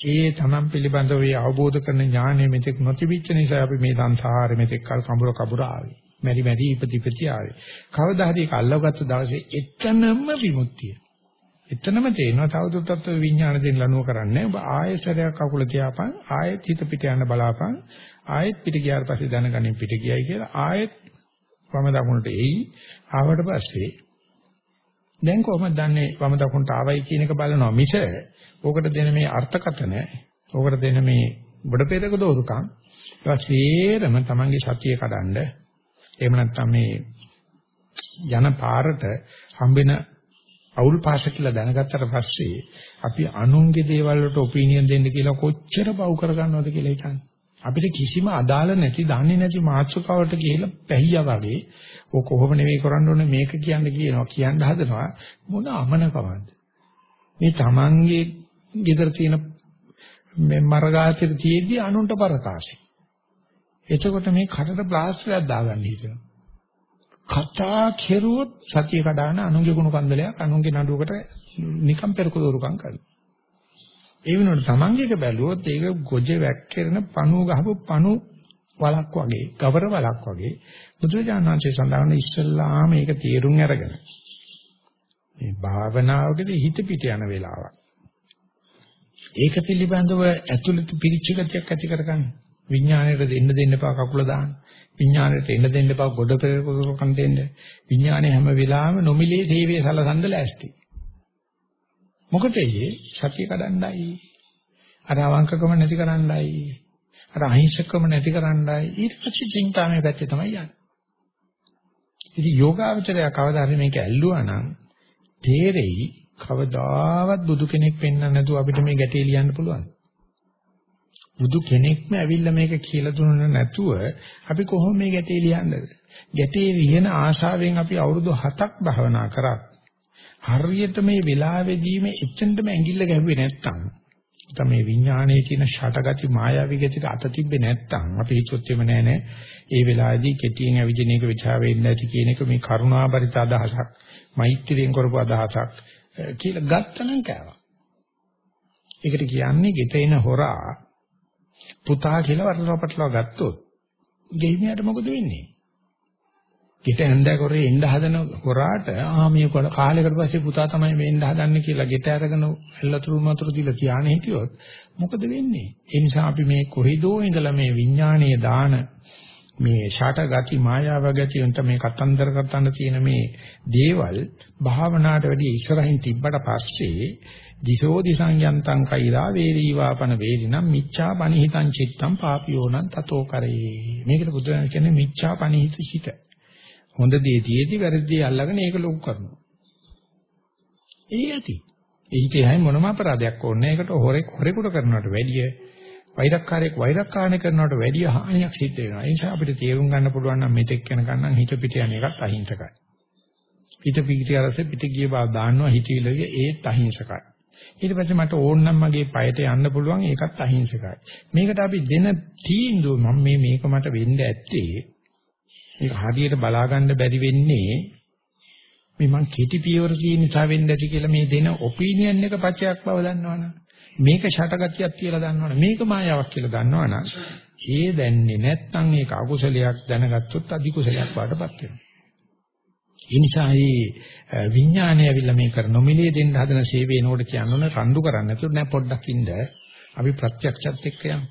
ඒ තමන් පිළිබඳව ඒ අවබෝධ කරන ඥානය මෙතෙක් නොතිබිච්ච නිසා අපි මේ සංසාරෙ මෙතෙක් කල් කඹර කබුර ආවේ. මෙරි මෙරි ඉපදිපති ආවේ. කවදා හරි ඒක අල්ලගත්ත දවසේ එතනම විමුක්තිය. එතනම තේනවා තවදුරටත් විඥාන දෙන්න ලනුව කරන්නේ. ඔබ ආයෙසරයක් අකුල තියාපන් ආයෙත් හිත පිට යන්න බලාපන් ආයෙත් පිට ගියාට පස්සේ දැනගනින් පිට ගියයි කියලා ආයෙත් වම දකුණට එයි. ආවට පස්සේ දැන් කොහොමද දන්නේ වම දකුණට ආවයි කියන එක බලනවා මිස ඕකට දෙන මේ අර්ථකතන, ඕකට දෙන මේ බඩපෙරක දෝරුකම් ඒවා සේරම Tamange සතිය කඩන්න එහෙම නැත්නම් මේ යන පාරට හම්බෙන අවුල් පාස කියලා දැනගත්තට පස්සේ අපි අනුන්ගේ දේවල් වලට ඔපිනියන් දෙන්න කියලා කොච්චර බව් කරගන්නවද කියලා හිතන්නේ. අපිට කිසිම අදාළ නැති, දන්නේ නැති මාත්‍රකාවට ගිහිල්ලා පැහියා වගේ ඔය කොහොම නෙවෙයි කරන්න ඕනේ මේක කියන්න කියනවා කියන්න හදනවා මොන අමනකමක්ද. මේ Tamange ගෙදර තියෙන මේ මරගාතිර තියේදී අනුන්ට පරකාසි. එතකොට මේ කටට ප්ලාස්ටරයක් දාගන්න හිතෙනවා. කතා කෙරුවොත් සතිය කඩාන අනුන්ගේ ගුණ කන්දලයක් අනුන්ගේ නඩුවකට නිකම් පෙරක දෝරුකම් කරනවා. ඒ වෙනුවට තමන්ගේක බැලුවොත් ඒක ගොජ වැක්කිරෙන පණුව ගහපු පණු වලක් වගේ, ගවර වලක් වගේ බුදුරජාණන් වහන්සේ සඳහන් ඉස්සල්ලාම මේක තීරුම් අරගෙන මේ භාවනාවකදී හිත පිට යන වෙලාවක්. ඒක පිළිබඳව ඇතුළත පිරිච්ච ගතියක් ඇති කරගන්න. විඥාණයට දෙන්න දෙන්න එපා කකුල දාන්න. විඥාණයට එන්න දෙන්න එපා ගොඩ පෙරකම් දෙන්න. විඥාණය හැම වෙලාවෙම නොමිලේ දේවේ සලසඳ ලෑස්ති. මොකද ඒ සතිය කඩන්නයි. අර අවංකකම නැති කරන්නයි. අර අහිංසකම නැති කරන්නයි. ඊට පස්සේ චින්තාමය පැත්තේ තමයි යන්නේ. ඉතින් යෝගාවචරය කවදා හරි මේක ඇල්ලුවා නම් තේරෙයි කවදාවත් බුදු කෙනෙක් පෙන්වන්න නැතුව අපිට මේ ගැටේ ලියන්න පුළුවන්. බුදු කෙනෙක්ම ඇවිල්ලා මේක කියලා දුන්න නැතුව අපි කොහොම මේ ගැටේ ලියන්නද? ගැටේ ලියන ආශාවෙන් අපි අවුරුදු 7ක් භවනා කරා. හරියට මේ වෙලාවේදී මේ එච්චරටම ඇඟිල්ල ගැහුවේ නැත්තම් නැත්නම් මේ විඥානයේ තියෙන ෂටගති මායාවී ගතියට අත තිබ්බේ නැත්නම් අපි හිතුවත් එම නෑ නෑ ඒ වෙලාවේදී කෙටියෙන් අවිජින එක විචා වෙන්නේ නැති කියන එක මේ කරුණාබරිත අදහසක් මෛත්‍රියෙන් කරපු අදහසක් කියලා ගත්තනම් කෑවා. ඒකට කියන්නේ ගෙතේන හොරා පුතා කියලා වරලපටලව ගත්තොත් ගෙහිමියට මොකද වෙන්නේ? ගෙට ඇඳා කරේ එන්න හදන හොරාට ආ මේ කාලයකට පස්සේ පුතා තමයි මේ එන්න හදන්නේ කියලා ගෙට අරගෙන එල්ලතුරු මතුරු දීලා තියාන හිටියොත් මොකද වෙන්නේ? ඒ නිසා අපි මේ කොහිදෝ ඉඳලා මේ විඥානීය දාන මේ ෂාට ගති මායාව ගති උන්ට මේ කතන්දර කරතන්න තියෙන මේ දේවල් භාවනාවට වැඩි ඉස්සරහින් තිබ්බට පස්සේ දිසෝ දිසං යන්තං කෛරා වේරීවාපන වේරිනම් මිච්ඡා පනිහිතං චිත්තං පාපියෝනං තතෝ කරේ මේකට බුදුරජාණන් කියන්නේ මිච්ඡා පනිහිත හිත හොඳ දේ තියේදී වැරදි දේ අල්ලගෙන ඒක ලොකු කරනවා ඒ ඇති ඒකේ හැම මොනම අපරාධයක් ඕනේ ඒකට හොරෙක් හොරෙකුට කරනවට වැඩිය වෛරක්කාරයෙක් වෛරක්කාරණය කරනවට වැඩිය හානියක් සිද්ධ වෙනවා. ඒ නිසා අපිට තේරුම් ගන්න පුළුවන් නම් මෙතෙක් යනකම් නම් හිත පිට යන එකත් අහිංසකයි. හිත පිට යරසේ පිට ගිය බව දාන්නවා හිතවිලිය ඒත් අහිංසකයි. ඊට පස්සේ මට ඕන නම් මගේ පයට යන්න පුළුවන් ඒකත් අහිංසකයි. මේකට අපි දෙන තීන්දුව මම මේ මේක මට වෙන්න ඇත්තේ ඒක හරියට බලා ගන්න බැරි වෙන්නේ මේ මං කෙටි පියවර තියෙන නිසා වෙන්න ඇති කියලා මේ දෙන ඔපිනියන් එක පචයක් බව දන්නවනේ. මේක ෂටගතියක් කියලා දන්නවනේ මේක මායාවක් කියලා දන්නවනම් ඒ දැන්නේ නැත්නම් ඒක අකුසලයක් දැනගත්තොත් අධිකුසලයක් වඩපත් වෙනවා ඒ නිසා මේ විඥානය ඇවිල්ලා මේ කර නොමිලේ දෙන්න හදන සේවය නෝඩ කියනෝනේ රණ්ඩු කරන්න නැතුව නෑ පොඩ්ඩක් ඉන්න. අපි ප්‍රත්‍යක්ෂත් එක්ක යමු.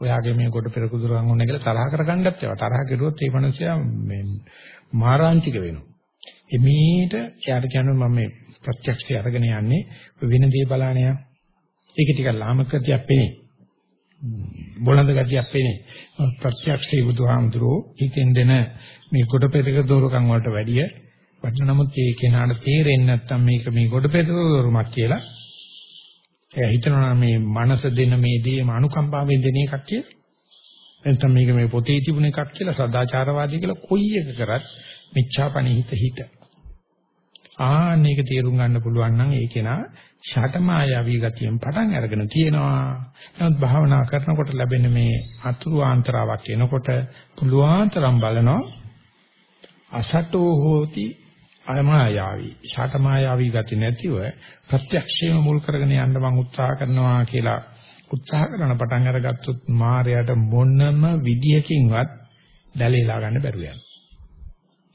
ඔයාගේ මේ කොට පෙර කුදුරන් ඕනේ කියලා තරහ කරගන්නත් ඒවා. තරහ කෙරුවොත් ඒ මනුස්සයා මේ මාරාන්තික වෙනවා. එමීට එයාට කියනවා මම මේ ප්‍රත්‍යක්ෂය අරගෙන යන්නේ වෙන දේ බලානේ ඒක ටිකක් ලාමක ගතියක් පෙනේ. බොළඳ ගතියක් පෙනේ. ප්‍රත්‍යක්ෂේ බුදුහාමුදුරෝ හිතෙන් දෙන මේ කොට පෙරක දෝරකම් වලට වැඩිය වටින නමුත් ඒ කෙනාට තේරෙන්නේ නැත්තම් මේක මේ කොට පෙරක දෝරුමක් කියලා. එයා හිතනවා මේ මනස දෙන මේ දේ අනුකම්පාවෙන් දෙන එකක් කියලා. එතන මේක මේ පොතේ තිබුණ එකක් කියලා සදාචාරවාදී කියලා කොයි එක කරත් මිච්ඡාපනිහිත හිත. ආන්න ඒක තේරුම් ගන්න පුළුවන් නම් ඒ කෙනා ෂටමායාවී ගතියෙන් පටන් අරගෙන තියෙනවා. නමුත් භාවනා කරනකොට ලැබෙන මේ අතුරු ආන්තරාවක් එනකොට පුළුවන් තරම් බලනවා අසටෝ හෝති අමායාවී ෂටමායාවී ගති නැතිව ප්‍රත්‍යක්ෂයම මුල් කරගෙන යන්න මම උත්සාහ කරනවා කියලා උත්සාහ කරන පටන් අරගත්තොත් මායයට මොනම විදියකින්වත් දැලේලා ගන්න බැරුව යනවා.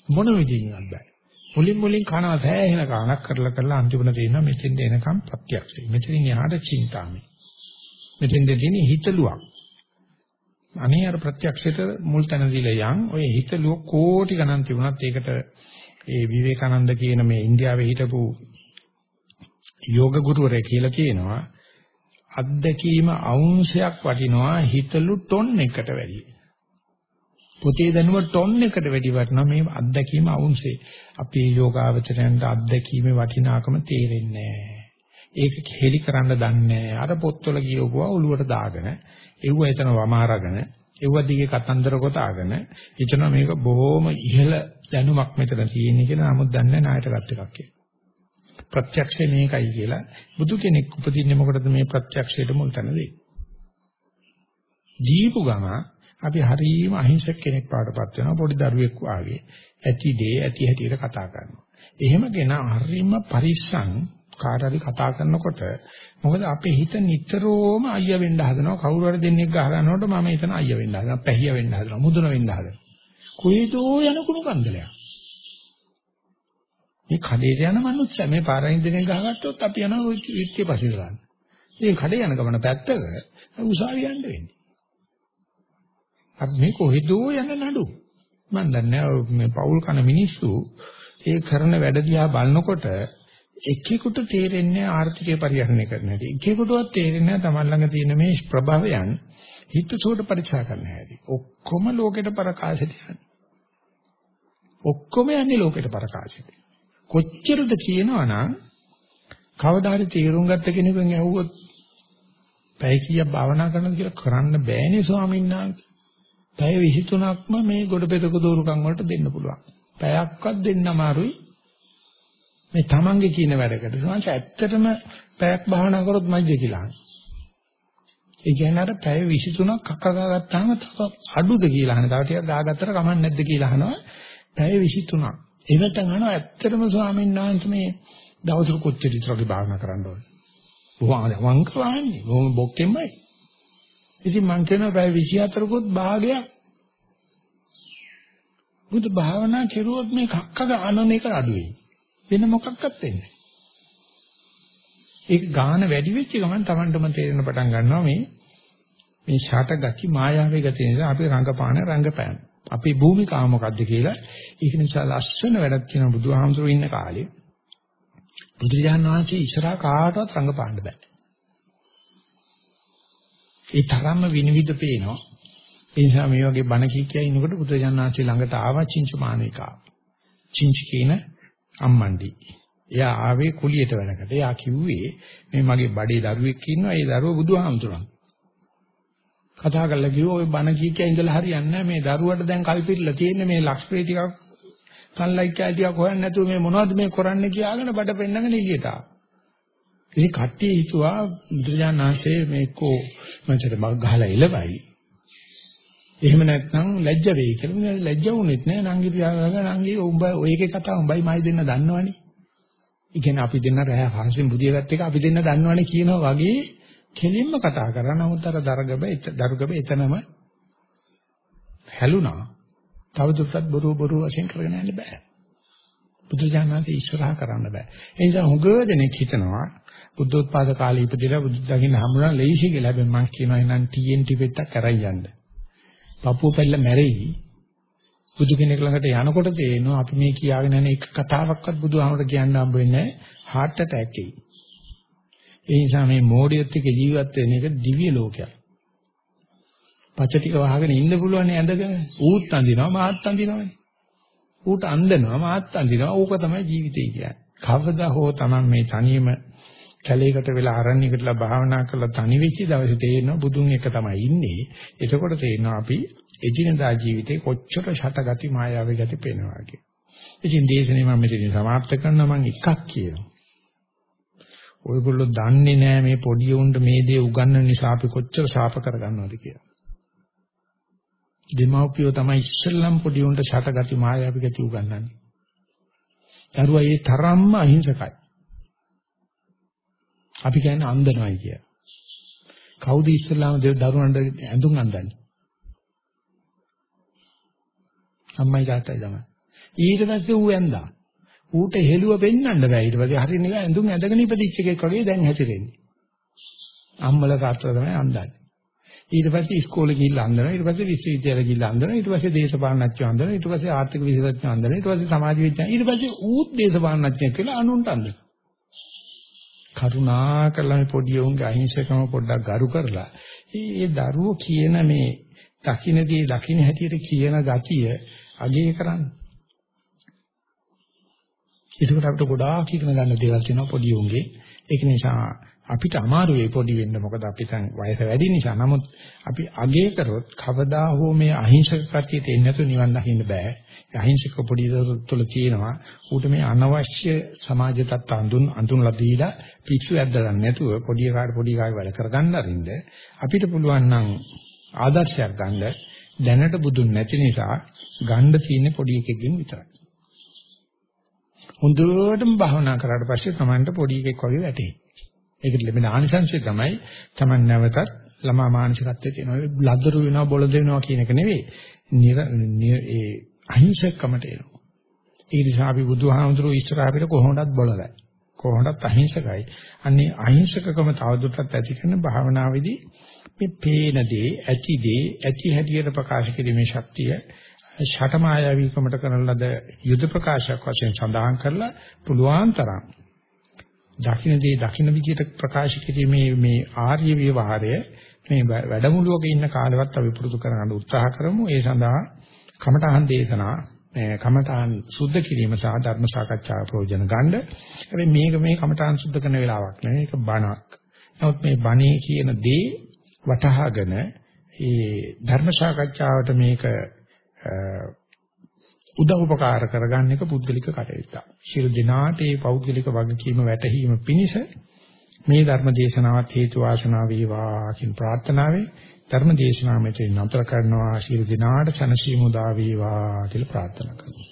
මොන විදියකින්වත් බෑ. මුලින් මුලින් කනවා සෑහෙන කාණක් කරලා කරලා අන්තිමට තියෙනවා මෙතෙන් එනකම් ප්‍රත්‍යක්ෂයි. මෙතනින් එහාට චින්තාමි. මෙතෙන් දෙන්නේ හිතලුවක්. අනේ අර ප්‍රත්‍යක්ෂයට මුල් තැන දීලා යන් ඔය හිතලුව කෝටි ගණන් තිබුණත් ඒකට ඒ විවේකානන්ද කියන මේ ඉන්දියාවේ හිටපු යෝග ගුරුවරයා කියලා කියනවා අත්දැකීම අංශයක් වටිනවා හිතලු ටොන් එකට වැඩිය. පොතේ දැනුම ටොන් එකට වැඩි වටිනවා මේ අත්දැකීම අවුන්සේ. අපේ යෝගාවචරයන්ට අත්දැකීමේ වටිනාකම තේරෙන්නේ නැහැ. ඒක හෙලි කරන්න දන්නේ අර පොත්වල කියවුවා ඔළුවට දාගෙන, එව්ව එතන වමාරගෙන, එව්ව දිගේ කතන්දර කොටාගෙන, එතන මේක බොහොම ඉහළ දැනුමක් මෙතන තියෙන කියලා නමුත් දන්නේ නායට ගත් එකක් කියලා. ප්‍රත්‍යක්ෂේ මේකයි කියලා බුදු කෙනෙක් උපදින්නේ මොකටද මේ ප්‍රත්‍යක්ෂයට මුල් තැන දෙන්නේ. ජීපු ගම අපි හරීම අහිංසක කෙනෙක් පාටපත් වෙනවා පොඩි දරුවෙක් වාගේ. ඇති දේ ඇති හැටියට කතා කරනවා. එහෙමගෙන හරීම පරිස්සම් කාටරි කතා කරනකොට මොකද අපේ හිත නිතරම අයියා වෙන්න හදනවා කවුරු හරි දෙන්නෙක් ගහ ගන්නකොට මම එතන අයියා වෙන්න හදනවා පැහිය වෙන්න හදනවා මුදුන වෙන්න හදනවා කොයිදෝ යන කුණු කන්දලයක් මේ කඩේට යන මනුස්සයා මේ පාරෙන් දෙනෙක් ගහගත්තොත් අපි යනවා ওই විත්‍ය පස්සේ ගන්න. ඉතින් කඩේ යන ගමන පැත්තක උසාවිය යන්න වෙන්නේ. අපි මේ කොහෙදෝ යන නඩු. මම දන්නේ මේ පෞල් කන මිනිස්සු ඒ කරන වැඩ දිහා බලනකොට එකෙකුට තේරෙන්නේ ආර්ථිකය පරිහරණය කරන හැටි. එකෙකුටවත් තේරෙන්නේ තමන් ළඟ තියෙන මේ ප්‍රභවයන් හිතසෝට පරික්ෂා කරන්න හැටි. ඔක්කොම ලෝකෙට ප්‍රකාශයට යන්නේ. ඔක්කොම යන්නේ ලෝකෙට ප්‍රකාශයට. කොච්චරද කියනවනම් කවදා හරි තීරුම් ගත්ත කෙනෙකුෙන් ඇහුවොත් පැය කීයක් භාවනා කරනවද කියලා කරන්න බෑනේ ස්වාමීන් වහන්සේ. පැය 23ක්ම මේ ගොඩ බෙදක දෝරුකම් වලට දෙන්න පුළුවන්. පැයක්වත් දෙන්න අමාරුයි. මේ තමන්ගේ කියන වැඩකට සමාජ ඇත්තටම පැයක් භාවනා කරොත් මයිද කියලා. ඒ කියන්නේ අර පැය 23ක් කක්ක ගාගත්තාම තව අඩුද කියලා අහන. තව ටිකක් ගාගත්තට කමක් නැද්ද කියලා අහනවා. පැය 23ක්. එවටන් අහනවා ඇත්තටම ස්වාමීන් වහන්සේ මේ දවසට කොච්චර විතරගේ භාවනා කරන්න ඕනේ. බොහොම වංක වහන්නේ. බොහොම බොක්කෙමයි. ඉතින් මං කියනවා පැය 24කුත් භාගයක් බුදු භාවනා කෙරුවොත් මේ කක්ක ගන්නන එක අඩු වෙයි. වෙන මොකක්වත් වෙන්නේ ඒක ගාන වැඩි වෙච්ච ගමන් Tamanටම තේරෙන පටන් ගන්නවා මේ මේ ෂට ගති මායාවේ ගති නිසා අපි රංගපාන රංගපෑන. අපේ භූමිකාව මොකද්ද කියලා ඒක නිසා ලස්සන වැඩක් කියන බුදුහාමුදුරුවෝ ඉන්න කාලේ බුදුරජාණන් වහන්සේ ඉස්සරහා කාටවත් රංගපාන්න බෑ. ඒ තරම්ම විනිවිද පේනවා. ඒ නිසා මේ වගේ බණ කී කිය ඉනකොට බුදුරජාණන් වහන්සේ ළඟට ආවා චින්චමානිකා. චින්ච කියන අම්මණ්ඩි. එයා ආවේ කුලියට වැඩකට. එයා කිව්වේ මේ මගේ බඩේ දරුවෙක් ඉන්නවා. ඒ දරුවා බුදුහාමුදුරන්. කතා කරලා කිව්වා ওই බණ කී කිය ඉඳලා හරියන්නේ නැහැ. මේ දරුවට දැන් කල්පිරලා තියෙන්නේ මේ ලක්ෂ්පේ ටිකක් සන්ලයිට් කැල් ටිකක් හොයන්න නැතුව මේ මොනවද මේ කරන්නේ කියාගෙන බඩ පෙන්නගෙන එළියට ආවා. ඉතින් කට්ටිය හිතුවා බුදුරජාණන්සේ මේකෝ මන්ට මග ගහලා එළවයි. එහෙම නැත්නම් ලැජ්ජ වෙයි කියලා. මම ලැජ්ජ වුණෙත් නෑ නංගි තියාගෙන නංගි උඹ ඔයගේ කතාව උඹයි මයි දෙන්න දන්නවනේ. ඒ කියන්නේ අපි දෙන්න රෑ හාසින් බුදියගත් එක අපි දෙන්න දන්නවනේ කියනවා වගේ කෙලින්ම කතා කරා. නමුත් අර දරගබ දරුගබ එතනම හැලුණා. තවදුරටත් බොරු බොරු වශයෙන් කරගෙන යන්න බෑ. බුදුජානනාථ ඉස්සරහා කරන්න බෑ. ඒ නිසා හුඟ දෙනෙක් හිතනවා බුද්ධෝත්පාද කාලේ ඉපදෙලා බුදු දකින්න හම්බුනා ලේසි කියලා. හැබැයි මම කියනවා එහෙනම් TNT පෙත්තක් කරයි යන්න. පපුව පැල්ල මැරෙයි. බුදු කෙනෙක් ළඟට යනකොට තේරෙනවා අපි මේ කියාගෙන යන එක කතාවක්වත් බුදුහාමර කියන්න හම්බ වෙන්නේ නැහැ. heart attack එයි. ඒ නිසා මේ මෝඩියත් එක්ක ජීවත් වෙන එක දිව්‍ය ලෝකයක්. පච ටික වහගෙන ඉන්න පුළුවන් ඇඳගෙන ඌත් අඳිනවා මාත් අඳිනවානේ. ඌට අඳිනවා මාත් අඳිනවා. ඕක තමයි ජීවිතය කියන්නේ. කවදා හෝ Taman මේ තනියම කැලේකට වෙලා අරණියකටලා භාවනා කරලා තනි වෙච්ච දවසේ තේරෙනවා බුදුන් එක තමයි ඉන්නේ. එතකොට තේරෙනවා අපි එදිනදා ජීවිතේ කොච්චර ෂටගති මායාවේ ගති පේනවා කියලා. ඉතින් දේශනේ මම මෙතන සමාප්ත කරනවා මම එකක් කියනවා. ඔයගොල්ලෝ දන්නේ නැහැ මේ පොඩි උන්ට මේ දේ උගන්වන නිසා අපි කොච්චර ශාප කරගන්නවද කියලා. දෙමව්පියෝ තමයි ඉස්සෙල්ලම් පොඩි උන්ට ෂටගති මායාවේ ගති උගන්වන්නේ. දරුවා ඒ තරම්ම අහිංසකයි. අපි කියන්නේ අන්දනවයි කිය. කවුද ඉස්සල්ලාම දරුවන්ට ඇඳුම් අඳන්නේ? අම්මයි තාත්තයි තමයි. ඊට පස්සේ ඌ ඇඳා. ඌට හෙළුව පෙන්වන්න බෑ. ඊට පස්සේ හරිය නිකන් ඇඳුම් ඇඳගෙන ඉපදිච්ච එකෙක් වගේ දැන් හැසිරෙන්නේ. අම්මල තාත්තලා තමයි අඳන්නේ. ඊට පස්සේ ඉස්කෝලේ ගිහිල්ලා අඳනවා. ඊට පස්සේ විශ්වවිද්‍යාලේ ගිහිල්ලා අඳනවා. ඊට පස්සේ දේශපාලනඥයෝ අඳනවා. ඊට පස්සේ ආර්ථික විශේෂඥයෝ අඳනවා. ඊට පස්සේ සමාජ විද්‍යාව. ඊට පස්සේ ඌත් දේශපාලනඥයෙක් කියලා අනුන්ට අඳනවා. කරුණා කරලා මේ පොඩි උන්ගේ අහිංසකම පොඩ්ඩක් ගරු කරලා ඒ දරුවෝ කියන මේ දකින්නේ දකින්න හැටියට කියන ගතිය අගය කරන්න. ඒකට අපිට ගොඩාක් ඉගෙන ගන්න දේවල් තියෙනවා පොඩි උන්ගේ. ඒක නිසා අපිට අමාරු වෙයි පොඩි වෙන්න මොකද අපි දැන් වයස වැඩි නිසා. නමුත් අපි අගය කරොත් කවදා හෝ මේ අහිංසක කතියට එන්නේ නැතුව නිවන් දකින්න බෑ. අහිංසක පොඩි දරුවෙක් තුළ තියෙනවා ඌට මේ අනවශ්‍ය සමාජ තත්ත්ව අඳුන් අඳුන්ලා දීලා පිස්සු ඇද්දගන්න නැතුව පොඩි කාට පොඩි කාට වැඩ කරගන්න අරින්ද අපිට පුළුවන් නම් ආදර්ශයක් ගන්න දැනට බුදුන් නැති නිසා ගන්න තියෙන්නේ පොඩි එකෙක්ගෙන් විතරයි. හොඳටම භාවනා කරාට පස්සේ Tamanට පොඩි එකෙක් වගේ වැටේ. ඒකට ලැබෙන ආනිසංසය තමයි Taman නැවතත් ළමා මානසිකත්වයේ තියෙන ලදරු වෙනවා බොළඳ වෙනවා කියන එක නෙවෙයි. ඒ අහිංසකකමට එනවා. ඒ නිසා අපි බුදුහාමුදුරුවෝ ඉස්සරහ අපිට කොහොමදත් බලලයි. කොහොමදත් අහිංසකයි. අන්නේ අහිංසකකම තවදුරටත් ඇති කරන භාවනාවේදී මේ පේන දේ, ඇති දේ, ඇති හැටියට ප්‍රකාශ කිරීමේ ශක්තිය ෂටමායාවීකමට කරන ලද යුද ප්‍රකාශයක් වශයෙන් සඳහන් කරලා පුළුවන් තරම් දකින්න දේ දකින්න විදියට ප්‍රකාශ කිරීමේ මේ ආර්ය විවහාරය මේ වැඩමුළුවක ඉන්න කාලෙවත් අපි පුරුදු කරගන්න උත්සාහ කරමු. ඒ සඳහා කමඨහන් දේශනා කමඨහන් සුද්ධ කිරීම සහ ධර්ම සාකච්ඡා ප්‍රයෝජන ගන්න. හැබැයි මේක මේ කමඨහන් සුද්ධ කරන වෙලාවක් නෙවෙයි ඒක බණක්. නමුත් මේ බණේ කියන දේ වටහාගෙන ඒ ධර්ම සාකච්ඡාවට මේක උදව් උපකාර කරගන්න එක පුද්ගලික කටයුත්තක්. ශිරු දිනාට මේ පෞද්ගලික වගකීම වැටහීම පිණිස මේ ධර්ම දේශනාවත් හේතු වාසනා වේවා කියන ප්‍රාර්ථනාවෙන් ධර්ම දේශනාව මෙතන නතර කරනවා ශිරු දිනාට සනසීමු දා වේවා කියලා ප්‍රාර්ථනා කරනවා.